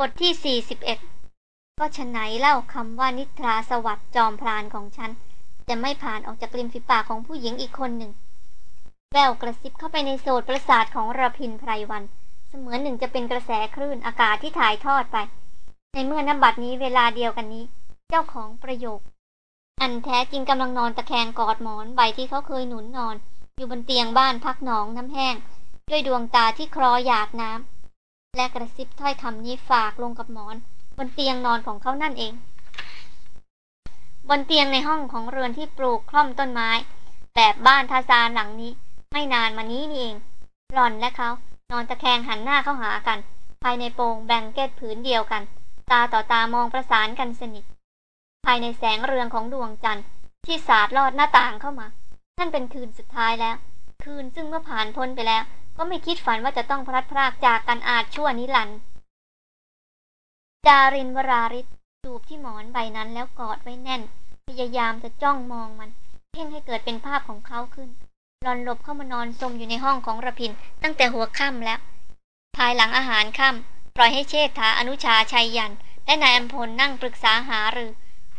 บทที่ 41 ก็ฉะไหนเล่าคำว่านิทราสวัสดิ์จอมพรานของฉัน จะไม่ผ่านออกจากริมฝีปากของผู้หญิงอีกคนหนึ่ง แววกระซิบเข้าไปในโสดประสาทของระพินไพรวัน เสมือนหนึ่งจะเป็นกระแสคลื่นอากาศที่ถ่ายทอดไป ในเมื่อนบัดนี้เวลาเดียวกันนี้ เจ้าของประโยค อันแท้จริงกำลังนอนตะแคงกอดหมอนใบที่เขาเคยหนุนนอน อยู่บนเตียงบ้านพักหนองน้ำแห้ง ด้วยดวงตาที่คลอหยาดน้ำ และกระซิบถ้อยคำนี้ฝากลงกับหมอน บนเตียงนอนของเขานั่นเอง บนเตียงในห้องของเรือนที่ปลูกคล่อมต้นไม้ แบบบ้านทาซานหลังนี้ ไม่นานมานี้นี่เอง หล่อนและเขานอนตะแคงหันหน้าเข้าหากัน ภายในโปงแบ่งเกตผืนเดียวกัน ตาต่อตามองประสานกันสนิท ภายในแสงเรืองของดวงจันทร์ที่สาดลอดหน้าต่างเข้ามา นั่นเป็นคืนสุดท้ายแล้ว คืนซึ่งเมื่อผ่านพ้นไปแล้ว ก็ไม่คิดฝันว่าจะต้องพลัดพรากจากกันอาจชั่วนิรันดร์จารินวราริศจูบที่หมอนใบนั้นแล้วกอดไว้แน่น พยายามจะจ้องมองมัน เพ่งให้เกิดเป็นภาพของเขาขึ้นหลอนหลบเข้ามานอนสมอยู่ในห้องของระพิน ตั้งแต่หัวค่ำแล้ว ภายหลังอาหารค่ำปล่อยให้เชษฐาอนุชาชัยยัน และนายอัมพลนั่งปรึกษาหารือ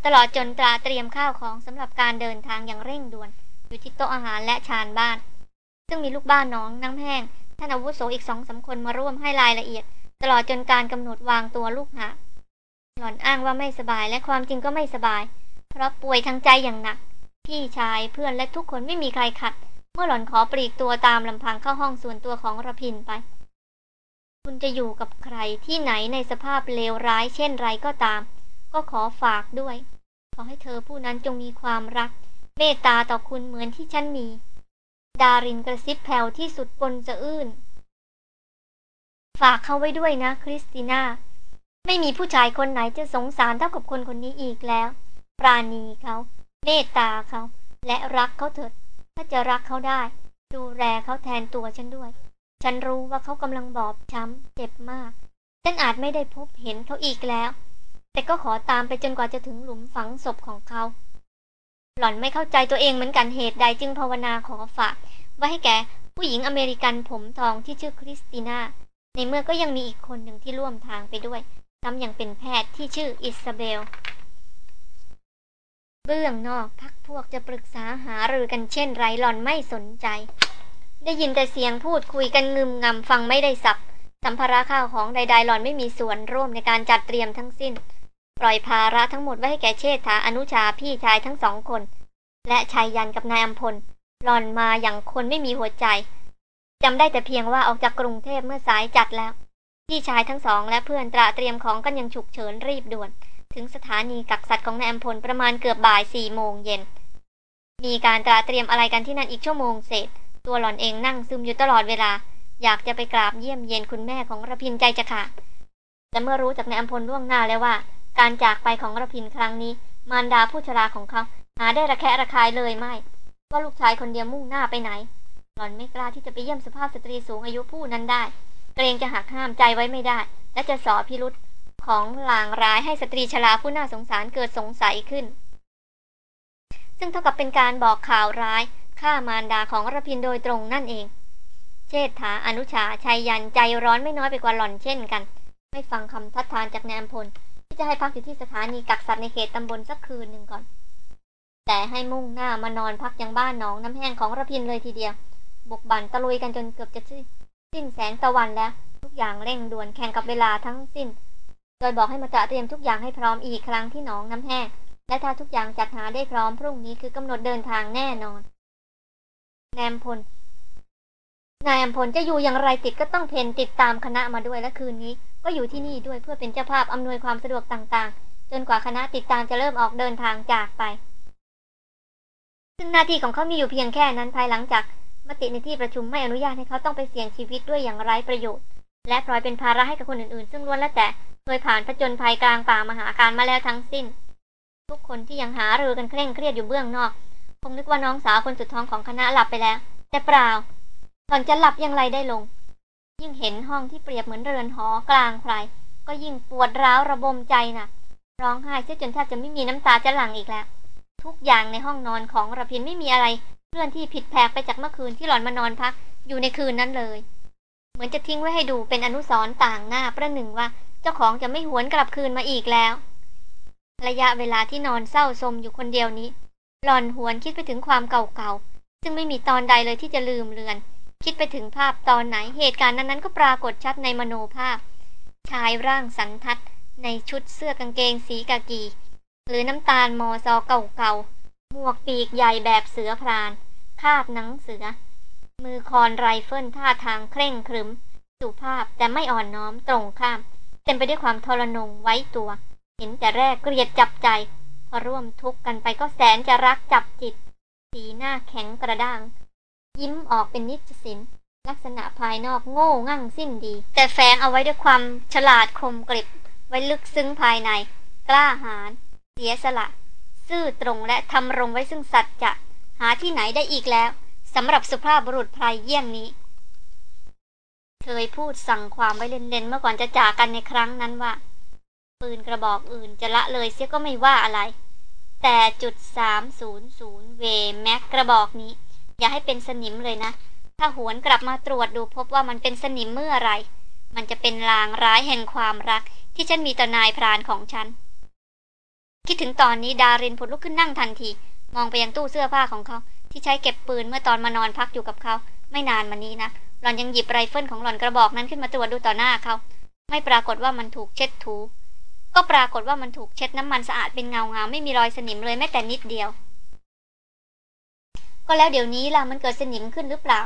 ตลอดจนตราเตรียมข้าวของสำหรับการเดินทางอย่างเร่งด่วน อยู่ที่โต๊ะอาหารและชานบ้าน ซึ่งมีลูกบ้านน้องน้ำแห้งท่านอาวุโสอีกสองสาคนมาร่วมให้รายละเอียด ตลอดจนการกำหนดวางตัวลูกหาหล่อนอ้างว่าไม่สบายและความจริงก็ไม่สบาย เพราะป่วยทั้งใจอย่างหนัก พี่ชายเพื่อนและทุกคนไม่มีใครขัด เมื่อหล่อนขอปลีกตัวตามลำพังเข้าห้องส่วนตัวของระพินไป คุณจะอยู่กับใครที่ไหนในสภาพเลวร้าย เช่นไรก็ตาม ก็ขอฝากด้วย ขอให้เธอผู้นั้นจงมีความรัก เมตตาต่อคุณเหมือนที่ฉันมี ดารินกระซิบแผ่วที่สุดปนจะอื้น ฝากเขาไว้ด้วยนะคริสติน่า ไม่มีผู้ชายคนไหนจะสงสารเท่ากับคนคนนี้อีกแล้ว ปราณีเขาเมตตาเขา และรักเขาเถิด ถ้าจะรักเขาได้ ดูแลเขาแทนตัวฉันด้วย ฉันรู้ว่าเขากำลังบอบช้ำเจ็บมาก ฉันอาจไม่ได้พบเห็นเขาอีกแล้ว แต่ก็ขอตามไปจนกว่าจะถึงหลุมฝังศพของเขา หล่อนไม่เข้าใจตัวเองเหมือนกันเหตุใดจึงภาวนาขอฝากไว้ให้แก่ผู้หญิงอเมริกันผมทองที่ชื่อคริสติน่า ในเมื่อก็ยังมีอีกคนหนึ่งที่ร่วมทางไปด้วยซ้ำยังเป็นแพทย์ที่ชื่ออิซาเบล เบื้องนอกพรรคพวกจะปรึกษาหารือกันเช่นไรหล่อนไม่สนใจ ได้ยินแต่เสียงพูดคุยกันงึมงำฟังไม่ได้สับ สัมภาระข้าวของใดๆหล่อนไม่มีส่วนร่วมในการจัดเตรียมทั้งสิ้น ปล่อยภาระทั้งหมดไว้ให้แก่เชษฐาอนุชาพี่ชายทั้งสองคน และชายยันกับนายอัมพลหล่อนมาอย่างคนไม่มีหัวใจจำได้แต่เพียงว่าออกจากกรุงเทพเมื่อสายจัดแล้ว พี่ชายทั้งสองและเพื่อนตระเตรียมของกันยังฉุกเฉินรีบด่วน ถึงสถานีกักสัตว์ของนายอัมพลประมาณเกือบบ่ายสี่โมงเย็นมีการตระเตรียมอะไรกันที่นั่นอีกชั่วโมงเศษ ตัวหล่อนเองนั่งซึมอยู่ตลอดเวลา อยากจะไปกราบเยี่ยมเย็นคุณแม่ของระพินใจจะขาดแต่เมื่อรู้จากนายอัมพลล่วงหน้าแล้วว่า การจากไปของระพินครั้งนี้ มารดาผู้ชราของเขา หาได้ระแคะระคายเลยไม่ ว่าลูกชายคนเดียวมุ่งหน้าไปไหน หล่อนไม่กล้าที่จะไปเยี่ยมสภาพสตรีสูงอายุผู้นั้นได้ เกรงจะหักห้ามใจไว้ไม่ได้ และจะสอพิรุษของลางร้ายให้สตรีชราผู้น่าสงสารเกิดสงสัยขึ้น ซึ่งเท่ากับเป็นการบอกข่าวร้ายฆ่ามารดาของระพินโดยตรงนั่นเอง เชษฐาอนุชาชัยยันใจร้อนไม่น้อยไปกว่าหล่อนเช่นกัน ไม่ฟังคำทัดทานจากนายอพล ที่จะให้พักอยู่ที่สถานีกักสัตว์ในเขตตำบลสักคืนหนึ่งก่อน แต่ให้มุ่งหน้ามานอนพักยังบ้านน้องน้ำแห้งของระพินเลยทีเดียวบุกบั่นตะลุยกันจนเกือบจะสิ้นแสงตะวันแล้ว ทุกอย่างเร่งด่วนแข่งกับเวลาทั้งสิ้น โดยบอกให้มาจะเตรียมทุกอย่างให้พร้อมอีกครั้งที่น้องน้ำแห้ง และถ้าทุกอย่างจัดหาได้พร้อมพรุ่งนี้คือกำหนดเดินทางแน่นอน แนมพล นายอัมพลจะอยู่อย่างไรติดก็ต้องเพนติดตามคณะมาด้วยและคืนนี้ ก็อยู่ที่นี่ด้วยเพื่อเป็นเจ้าภาพอำนวยความสะดวกต่างๆ จนกว่าคณะติดตามจะเริ่มออกเดินทางจากไป ซึ่งหน้าที่ของเขามีอยู่เพียงแค่นั้นภายหลังจากมติในที่ประชุมไม่อนุญาตให้เขาต้องไปเสี่ยงชีวิตด้วยอย่างไร้ประโยชน์ และปล่อยเป็นภาระให้กับคนอื่นๆ ซึ่งล้วนแล้วแต่เคยผ่านผจญภัยกลางป่ามหาการมาแล้วทั้งสิ้น ทุกคนที่ยังหาเรือกันเคร่งเครียดอยู่เบื้องนอก คงนึกว่าน้องสาวคนสุดท้องของคณะหลับไปแล้ว แต่เปล่า หล่อนจะหลับอย่างไรได้ลง ยิ่งเห็นห้องที่เปรียบเหมือนเรือนหอกลางไพรก็ยิ่งปวดร้าวระบมใจนะ่ะ ร้องไห้เสียจนแทบจะไม่มีน้ำตาจะหลั่งอีกแล้ว ทุกอย่างในห้องนอนของระพินไม่มีอะไรเคลื่อนที่ผิดแผกไปจากเมื่อคืนที่หล่อนมานอนพักอยู่ในคืนนั้นเลย เหมือนจะทิ้งไว้ให้ดูเป็นอนุสรณ์ต่างหน้าประหนึ่งว่าเจ้าของจะไม่หวนกลับคืนมาอีกแล้ว ระยะเวลาที่นอนเศร้าสมอยู่คนเดียวนี้ หลอนหวนคิดไปถึงความเก่าๆซึ่งไม่มีตอนใดเลยที่จะลืมเลือน คิดไปถึงภาพตอนไหนเหตุการณ์นั้นๆ ก็ปรากฏชัดในมโนภาพ ชายร่างสันทัด ในชุดเสื้อกางเกงสีกากี หรือน้ำตาลมอซอเก่าๆ หมวกปีกใหญ่แบบเสือพราน คาดหนังเสือ มือคอนไรเฟิลท่าทางเคร่งครึม สุภาพแต่ไม่อ่อนน้อมตรงข้าม เต็มไปด้วยความทรนงไว้ตัว เห็นแต่แรกเกลียดจับใจ พอร่วมทุกข์กันไปก็แสนจะรักจับจิต สีหน้าแข็งกระด้าง ยิ้มออกเป็นนิจสินลักษณะภายนอกโง่งั่งสิ้นดี แต่แฝงเอาไว้ด้วยความฉลาดคมกริบ ไว้ลึกซึ้งภายใน กล้าหาญเสียสละ ซื่อตรงและทำรงไว้ซึ่งสัจจะหาที่ไหนได้อีกแล้วสำหรับสุภาพบุรุษไพรเยี่ยงนี้ เคยพูดสั่งความไว้เล่นๆเมื่อก่อนจะจากกันในครั้งนั้นว่า ปืนกระบอกอื่นจะละเลยเสียก็ไม่ว่าอะไร แต่จุดสามศูนย์ศูนย์เวแม็กกระบอกนี้ อย่าให้เป็นสนิมเลยนะ ถ้าหวนกลับมาตรวจดูพบว่ามันเป็นสนิมเมื่อไร มันจะเป็นลางร้ายแห่งความรัก ที่ฉันมีต่อนายพรานของฉัน คิดถึงตอนนี้ดารินผลุดลุกขึ้นนั่งทันที มองไปยังตู้เสื้อผ้าของเขา ที่ใช้เก็บปืนเมื่อตอนมานอนพักอยู่กับเขา ไม่นานมานี้นะหล่อนยังหยิบไรเฟิลของหล่อนกระบอกนั้นขึ้นมาตรวจดูต่อหน้าเขา ไม่ปรากฏว่ามันถูกเช็ดถู ก็ปรากฏว่ามันถูกเช็ดน้ำมันสะอาดเป็นเงาเงาไม่มีรอยสนิมเลยแม้แต่นิดเดียว ก็แล้วเดี๋ยวนี้ล่ะมันเกิดสนิมขึ้นหรือเปล่า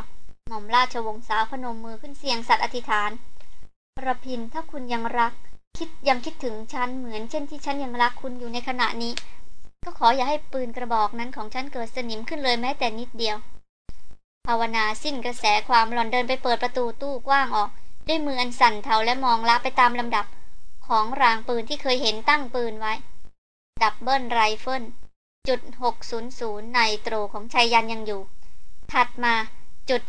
หม่อมราชวงศ์สาวพนมมือขึ้นเสี่ยงสัตย์อธิษฐานรพินทร์ถ้าคุณยังรัก คิดยังคิดถึงฉันเหมือนเช่นที่ฉันยังรักคุณอยู่ในขณะนี้ ก็ขออย่าให้ปืนกระบอกนั้นของฉันเกิดสนิมขึ้นเลยแม้แต่นิดเดียว ภาวนาสิ้นกระแสความหล่อนเดินไปเปิดประตูตู้กว้างออก ด้วยมืออันสั่นเทาและมองละไปตามลำดับ ของรางปืนที่เคยเห็นตั้งปืนไว้ double rifle จุด600 nitro ของไชยยันต์ยังอยู่ ถัดมาจุด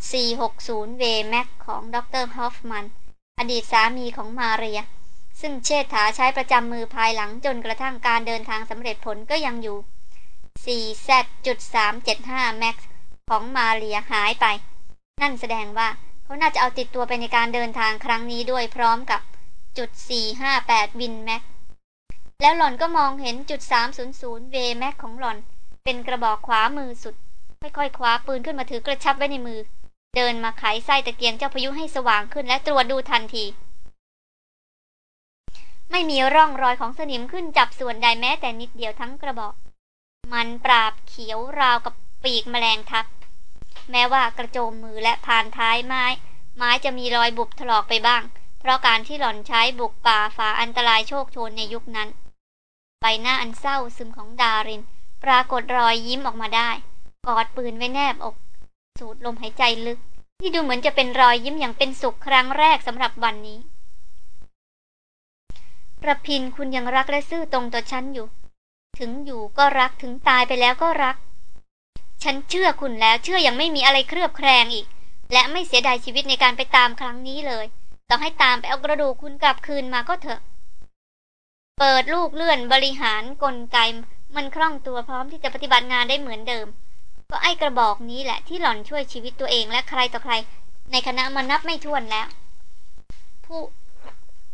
460เวแม็กของดรฮอฟมัน อดีตสามีของมาเรีย ซึ่งเชษฐาใช้ประจำมือภายหลังจนกระทั่งการเดินทางสำเร็จผลก็ยังอยู่ 4Z จุด375แม็กของมาเรียหายไป นั่นแสดงว่าเขาน่าจะเอาติดตัวไปในการเดินทางครั้งนี้ด้วยพร้อมกับจุด458วินแม็ก แล้วหล่อนก็มองเห็นจุด 300เวแม็กของหล่อน เป็นกระบอกขวามือสุด ค่อยๆคว้าปืนขึ้นมาถือกระชับไว้ในมือ เดินมาไขไส้ตะเกียงเจ้าพายุให้สว่างขึ้นและตรวจดูทันที ไม่มีร่องรอยของสนิมขึ้นจับส่วนใดแม้แต่นิดเดียวทั้งกระบอก มันปราบเขียวราวกับปีกแมลงทับ แม้ว่ากระโจมมือและผ่านท้ายไม้ ไม้จะมีรอยบุบถลอกไปบ้าง เพราะการที่หล่อนใช้บุกป่าฝ่าอันตรายโชคโชนในยุคนั้น ใบหน้าอันเศร้าซึมของดาริน ปรากฏรอยยิ้มออกมาได้ กอดปืนไว้แนบอก สูดลมหายใจลึก ที่ดูเหมือนจะเป็นรอยยิ้มอย่างเป็นสุขครั้งแรกสำหรับวันนี้ระพินคุณยังรักและซื่อตรงต่อฉันอยู่ ถึงอยู่ก็รักถึงตายไปแล้วก็รัก ฉันเชื่อคุณแล้วเชื่ออยังไม่มีอะไรเครือบแคลงอีก และไม่เสียดายชีวิตในการไปตามครั้งนี้เลย ต้องให้ตามไปเอากระดูกคุณกลับคืนมาก็เถอะ เปิดลูกเลื่อนบริหารกลไก มันคล่องตัวพร้อมที่จะปฏิบัติงานได้เหมือนเดิม ก็ไอ้กระบอกนี้แหละที่หล่อนช่วยชีวิตตัวเองและใครต่อใคร ในคณะมันนับไม่ถ้วนแล้ว ผู้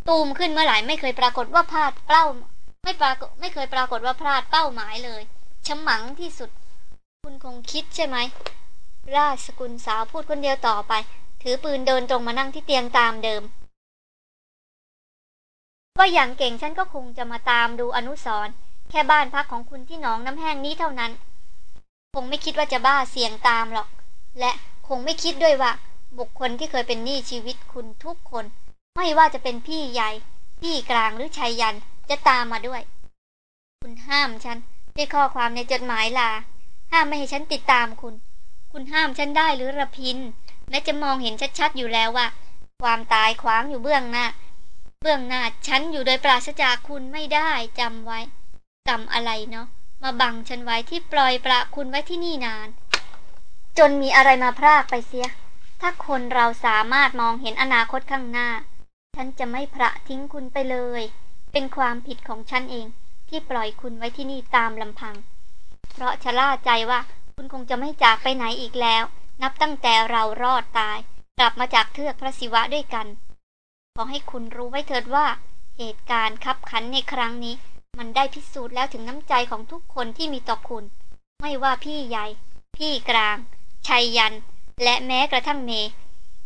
ตูมขึ้นเมื่อไหร่ไม่เคยปรากฏว่าพลาดเป้า ไม่ปรากฏไม่เคยปรากฏว่าพลาดเป้าหมายเลยฉมังที่สุด คุณคงคิดใช่ไหม ราชสกุลสาวพูดคนเดียวต่อไป ถือปืนเดินตรงมานั่งที่เตียงตามเดิม ว่าอย่างเก่งฉันก็คงจะมาตามดูอนุสรแค่บ้านพักของคุณที่หนองน้ำแห้งนี้เท่านั้น คงไม่คิดว่าจะบ้าเสี่ยงตามหรอก และคงไม่คิดด้วยว่า บุคคลที่เคยเป็นหนี้ชีวิตคุณทุกคน ไม่ว่าจะเป็นพี่ใหญ่ พี่กลางหรือชายยันจะตามมาด้วย คุณห้ามฉันด้วยข้อความในจดหมายลา ห้ามไม่ให้ฉันติดตามคุณ คุณห้ามฉันได้หรือระพินแม้จะมองเห็นชัดๆอยู่แล้วว่า ความตายขวางอยู่เบื้องหน้า เบื้องหน้าฉันอยู่โดยปราศจากคุณไม่ได้จำไว้กรรมอะไรเนาะมาบังฉันไว้ที่ปล่อยประคุณไว้ที่นี่นาน จนมีอะไรมาพรากไปเสีย ถ้าคนเราสามารถมองเห็นอนาคตข้างหน้า ฉันจะไม่พระทิ้งคุณไปเลย เป็นความผิดของฉันเองที่ปล่อยคุณไว้ที่นี่ตามลำพัง เพราะชะล่าใจว่าคุณคงจะไม่จากไปไหนอีกแล้ว นับตั้งแต่เรารอดตาย กลับมาจากเทือกพระศิวะด้วยกัน ขอให้คุณรู้ไว้เถิดว่า เหตุการณ์คับขันในครั้งนี้ มันได้พิสูจน์แล้วถึงน้ำใจของทุกคนที่มีต่อคุณ ไม่ว่าพี่ใหญ่ พี่กลาง ชัยยัน และแม้กระทั่งเม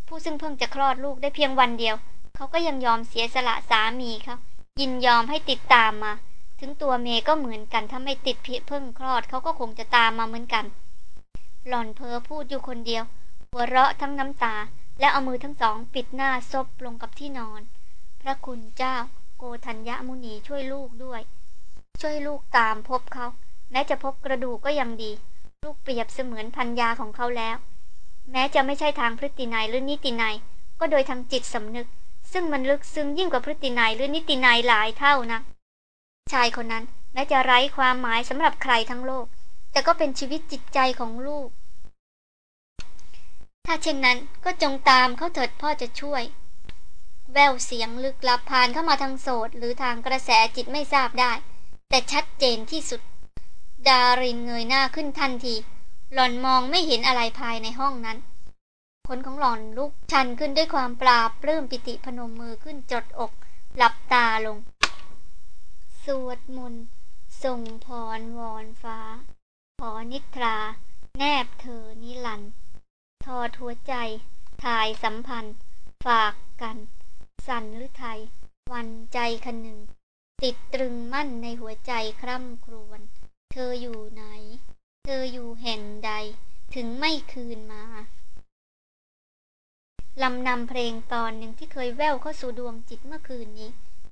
ผู้ซึ่งเพิ่งจะคลอดลูกได้เพียงวันเดียว เขาก็ยังยอมเสียสละสามีเขายินยอมให้ติดตามมา ถึงตัวเมก็เหมือนกันถ้าไม่ติดเพิ่งคลอดเขาก็คงจะตามมาเหมือนกัน หล่อนเพอพูดอยู่คนเดียว หัวเราะทั้งน้ำตา และเอามือทั้งสองปิดหน้าซบลงกับที่นอน พระคุณเจ้าโกธัญญมุนีช่วยลูกด้วย ช่วยลูกตามพบเขา แม้จะพบกระดูกก็ยังดี ลูกเปรียบเสมือนพันยาของเขาแล้ว แม้จะไม่ใช่ทางพฤตินัยหรือนิตินัย ก็โดยทางจิตสำนึก ซึ่งมันลึกซึ้งยิ่งกว่าพฤตินัยหรือนิตินัยหลายเท่านะชายคนนั้นแม้จะไร้ความหมายสำหรับใครทั้งโลก แต่ก็เป็นชีวิตจิตใจของลูก ถ้าเช่นนั้นก็จงตามเขาเถิดพ่อจะช่วย แววเสียงลึกลับผ่านเข้ามาทางโสดหรือทางกระแสจิตไม่ทราบได้ แต่ชัดเจนที่สุด ดารินเงยหน้าขึ้นทันที หล่อนมองไม่เห็นอะไรภายในห้องนั้นขนของหล่อนลุกชันขึ้นด้วยความปราบปลื้มปิติพนมมือขึ้นจดอก หลับตาลง สวดมนต์ส่งพรวอนฟ้า ขอนิทรา แนบเธอนิลัน ทอดหัวใจ ถ่ายสัมพันธ์ ฝากกัน สันหรือไทย วันใจคันหนึ่ง ติดตรึงมั่นในหัวใจคร่ำครวญ เธออยู่ไหน เธออยู่แห่งใด ถึงไม่คืนมา ลำนำเพลงตอนหนึ่งที่เคยแว่วเข้าสู่ดวงจิตเมื่อคืนนี้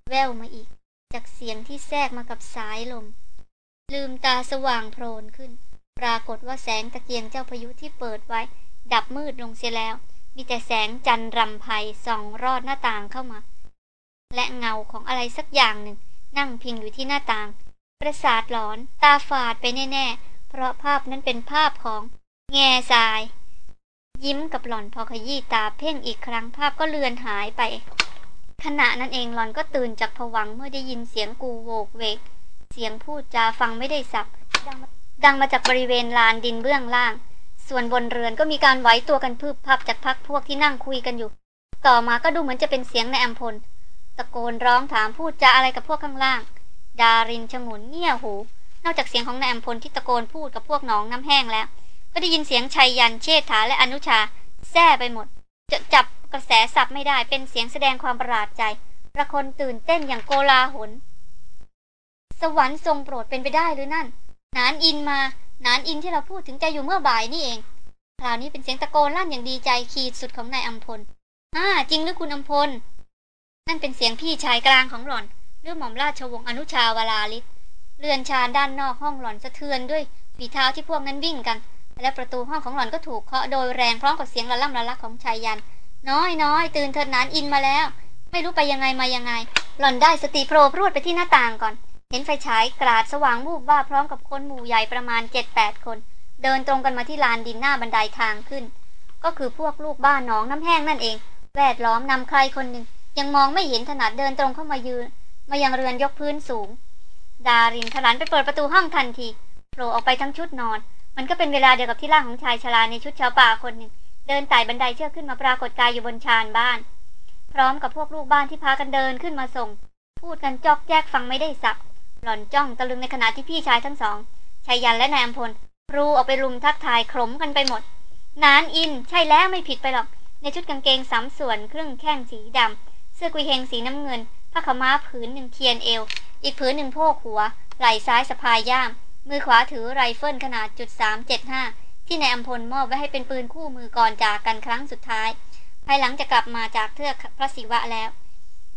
แว่วมาอีก จากเสียงที่แทรกมากับสายลม ลืมตาสว่างโพลนขึ้น ปรากฏว่าแสงตะเกียงเจ้าพายุที่เปิดไว้ ดับมืดลงเสียแล้ว มีแต่แสงจันทร์รำไพส่องรอดหน้าต่างเข้ามา และเงาของอะไรสักอย่างหนึ่ง นั่งพิงอยู่ที่หน้าต่าง ประสาทหลอนตาฝาดไปแน่ๆ เพราะภาพนั้นเป็นภาพของแง่ทราย ยิ้มกับหล่อนพอขยี้ตาเพ่งอีกครั้งภาพก็เลือนหายไป ขณะนั้นเองหล่อนก็ตื่นจากผวังเมื่อได้ยินเสียงกูโวกเวก เสียงพูดจาฟังไม่ได้สับดังมาจากบริเวณลานดินเบื้องล่าง ส่วนบนเรือนก็มีการไหวตัวกันพืบพับจากพักพวกที่นั่งคุยกันอยู่ ต่อมาก็ดูเหมือนจะเป็นเสียงในอัมพล ตะโกนร้องถามพูดจาอะไรกับพวกข้างล่าง ดารินชงนเงี่ยหู นอกจากเสียงของนายอัมพลที่ตะโกนพูดกับพวกหนองน้ำแห้งแล้ว ก็ได้ยินเสียงชัยยันเชษฐาและอนุชาแซ่ไปหมด จะจับกระแสสับไม่ได้เป็นเสียงแสดงความประหลาดใจประคนตื่นเต้นอย่างโกลาหล สวรรค์ทรงโปรดเป็นไปได้หรือนั่น นานอินมา นานอินที่เราพูดถึงใจอยู่เมื่อบ่ายนี่เอง คราวนี้เป็นเสียงตะโกนลั่นอย่างดีใจขีดสุดของนายอัมพลอ่าจริงหรือคุณอัมพล นั่นเป็นเสียงพี่ชายกลางของหล่อนเรื่องหม่อมราชวงศ์อนุชาวลาลิศเรือนชานด้านนอกห้องหล่อนสะเทือนด้วยฝีเท้าที่พวกนั้นวิ่งกัน และประตูห้องของหล่อนก็ถูกเคาะโดยแรงพร้อมกับเสียงระล่ำระลักของชายยัน น้อยน้อยตื่นเถิดนานอินมาแล้ว ไม่รู้ไปยังไงมายังไง หล่อนได้สติโผล่พรวดไปที่หน้าต่างก่อน เห็นไฟฉายกราดสว่างวูบว่าพร้อมกับคนหมู่ใหญ่ประมาณเจ็ดแปดคน เดินตรงกันมาที่ลานดินหน้าบันไดาทางขึ้น ก็คือพวกลูกบ้านหนองน้ำแห้งนั่นเอง แวดล้อมนำใครคนหนึ่ง ยังมองไม่เห็นถนัดเดินตรงเข้ามายืน มายังเรือนยกพื้นสูง ดารินขลันไปเปิดประตูห้องทันทีโผล่ออกไปทั้งชุดนอน มันก็เป็นเวลาเดียวกับที่ร่างของชายชราในชุดชาวป่าคนหนึ่งเดินไต่บันไดเชือกขึ้นมาปรากฏกายอยู่บนชานบ้าน พร้อมกับพวกลูกบ้านที่พากันเดินขึ้นมาส่ง พูดกันจอกแจกฟังไม่ได้ศัพท์ หล่อนจ้องตะลึงในขณะที่พี่ชายทั้งสองไชยยันต์และนายอำพลรูออกไปรุมทักทายขรมกันไปหมด หนานอินใช่แล้วไม่ผิดไปหรอก ในชุดกางเกงสามส่วนครึ่งแข้งสีดำเสื้อกุยเฮงสีน้ำเงินผ้าขาวม้าผืนหนึ่งเคียนเอว อีกผืนหนึ่งโพกหัว ไหล่ซ้ายสะพายย่าม มือขวาถือไรเฟิลขนาดจุดสามเจ็ดห้าที่นายอำพลมอบไว้ให้เป็นปืนคู่มือก่อนจากกันครั้งสุดท้าย ภายหลังจะกลับมาจากเทือกพระศิวะแล้ว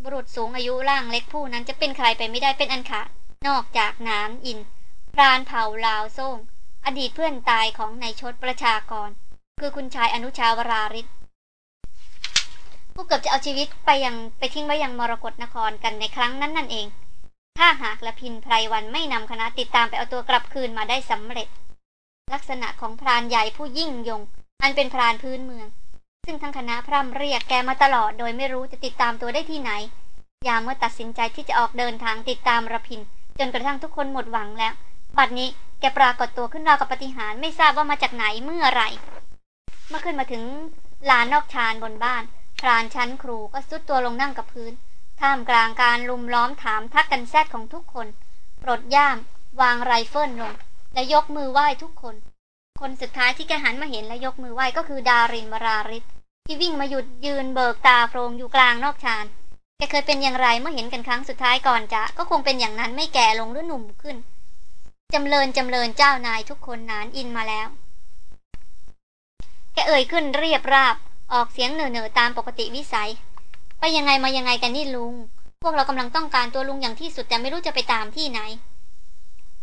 บุรุษสูงอายุร่างเล็กผู้นั้นจะเป็นใครไปไม่ได้เป็นอันขาด นอกจากนางอินพรานเผาลาวโซ่งอดีตเพื่อนตายของนายชดประชากร คือคุณชายอนุชาวราริศผู้เกือบจะเอาชีวิตไปยังไปทิ้งไว้ยังมรกรนครกันในครั้งนั้นนั่นเอง ถ้าหากละพินไพรวันไม่นำคณะติดตามไปเอาตัวกลับคืนมาได้สำเร็จ ลักษณะของพรานใหญ่ผู้ยิ่งยง อันเป็นพรานพื้นเมือง ซึ่งทั้งคณะพร่ำเรียกแกมาตลอดโดยไม่รู้จะติดตามตัวได้ที่ไหน ยามเมื่อตัดสินใจที่จะออกเดินทางติดตามระพิน จนกระทั่งทุกคนหมดหวังแล้ว บัดนี้แกปรากฏตัวขึ้นราวกับปฏิหารไม่ทราบว่ามาจากไหนเมื่อไรเมื่อขึ้นมาถึงลานนอกชานบนบ้าน พรานชั้นครูก็ซุดตัวลงนั่งกับพื้น ท่ามกลางการลุมล้อมถามทักกันแซดของทุกคน ปลดย่าม วางไรเฟิลลง และยกมือไหว้ทุกคน คนสุดท้ายที่แกหันมาเห็นและยกมือไหว้ก็คือดาริน วราฤทธิ์ที่วิ่งมาหยุดยืนเบิกตาโพรงอยู่กลางนอกชาน แกเคยเป็นอย่างไรเมื่อเห็นกันครั้งสุดท้ายก่อนจะก็คงเป็นอย่างนั้นไม่แก่ลงหรือหนุ่มขึ้น จำเริญจำเริญเจ้านายทุกคนหนานอินมาแล้ว แกเอ่ยขึ้นเรียบราบ ออกเสียงเหน่อๆตามปกติวิสัย ไปยังไงมายังไงกันนี่ลุง พวกเรากำลังต้องการตัวลุงอย่างที่สุดแต่ไม่รู้จะไปตามที่ไหน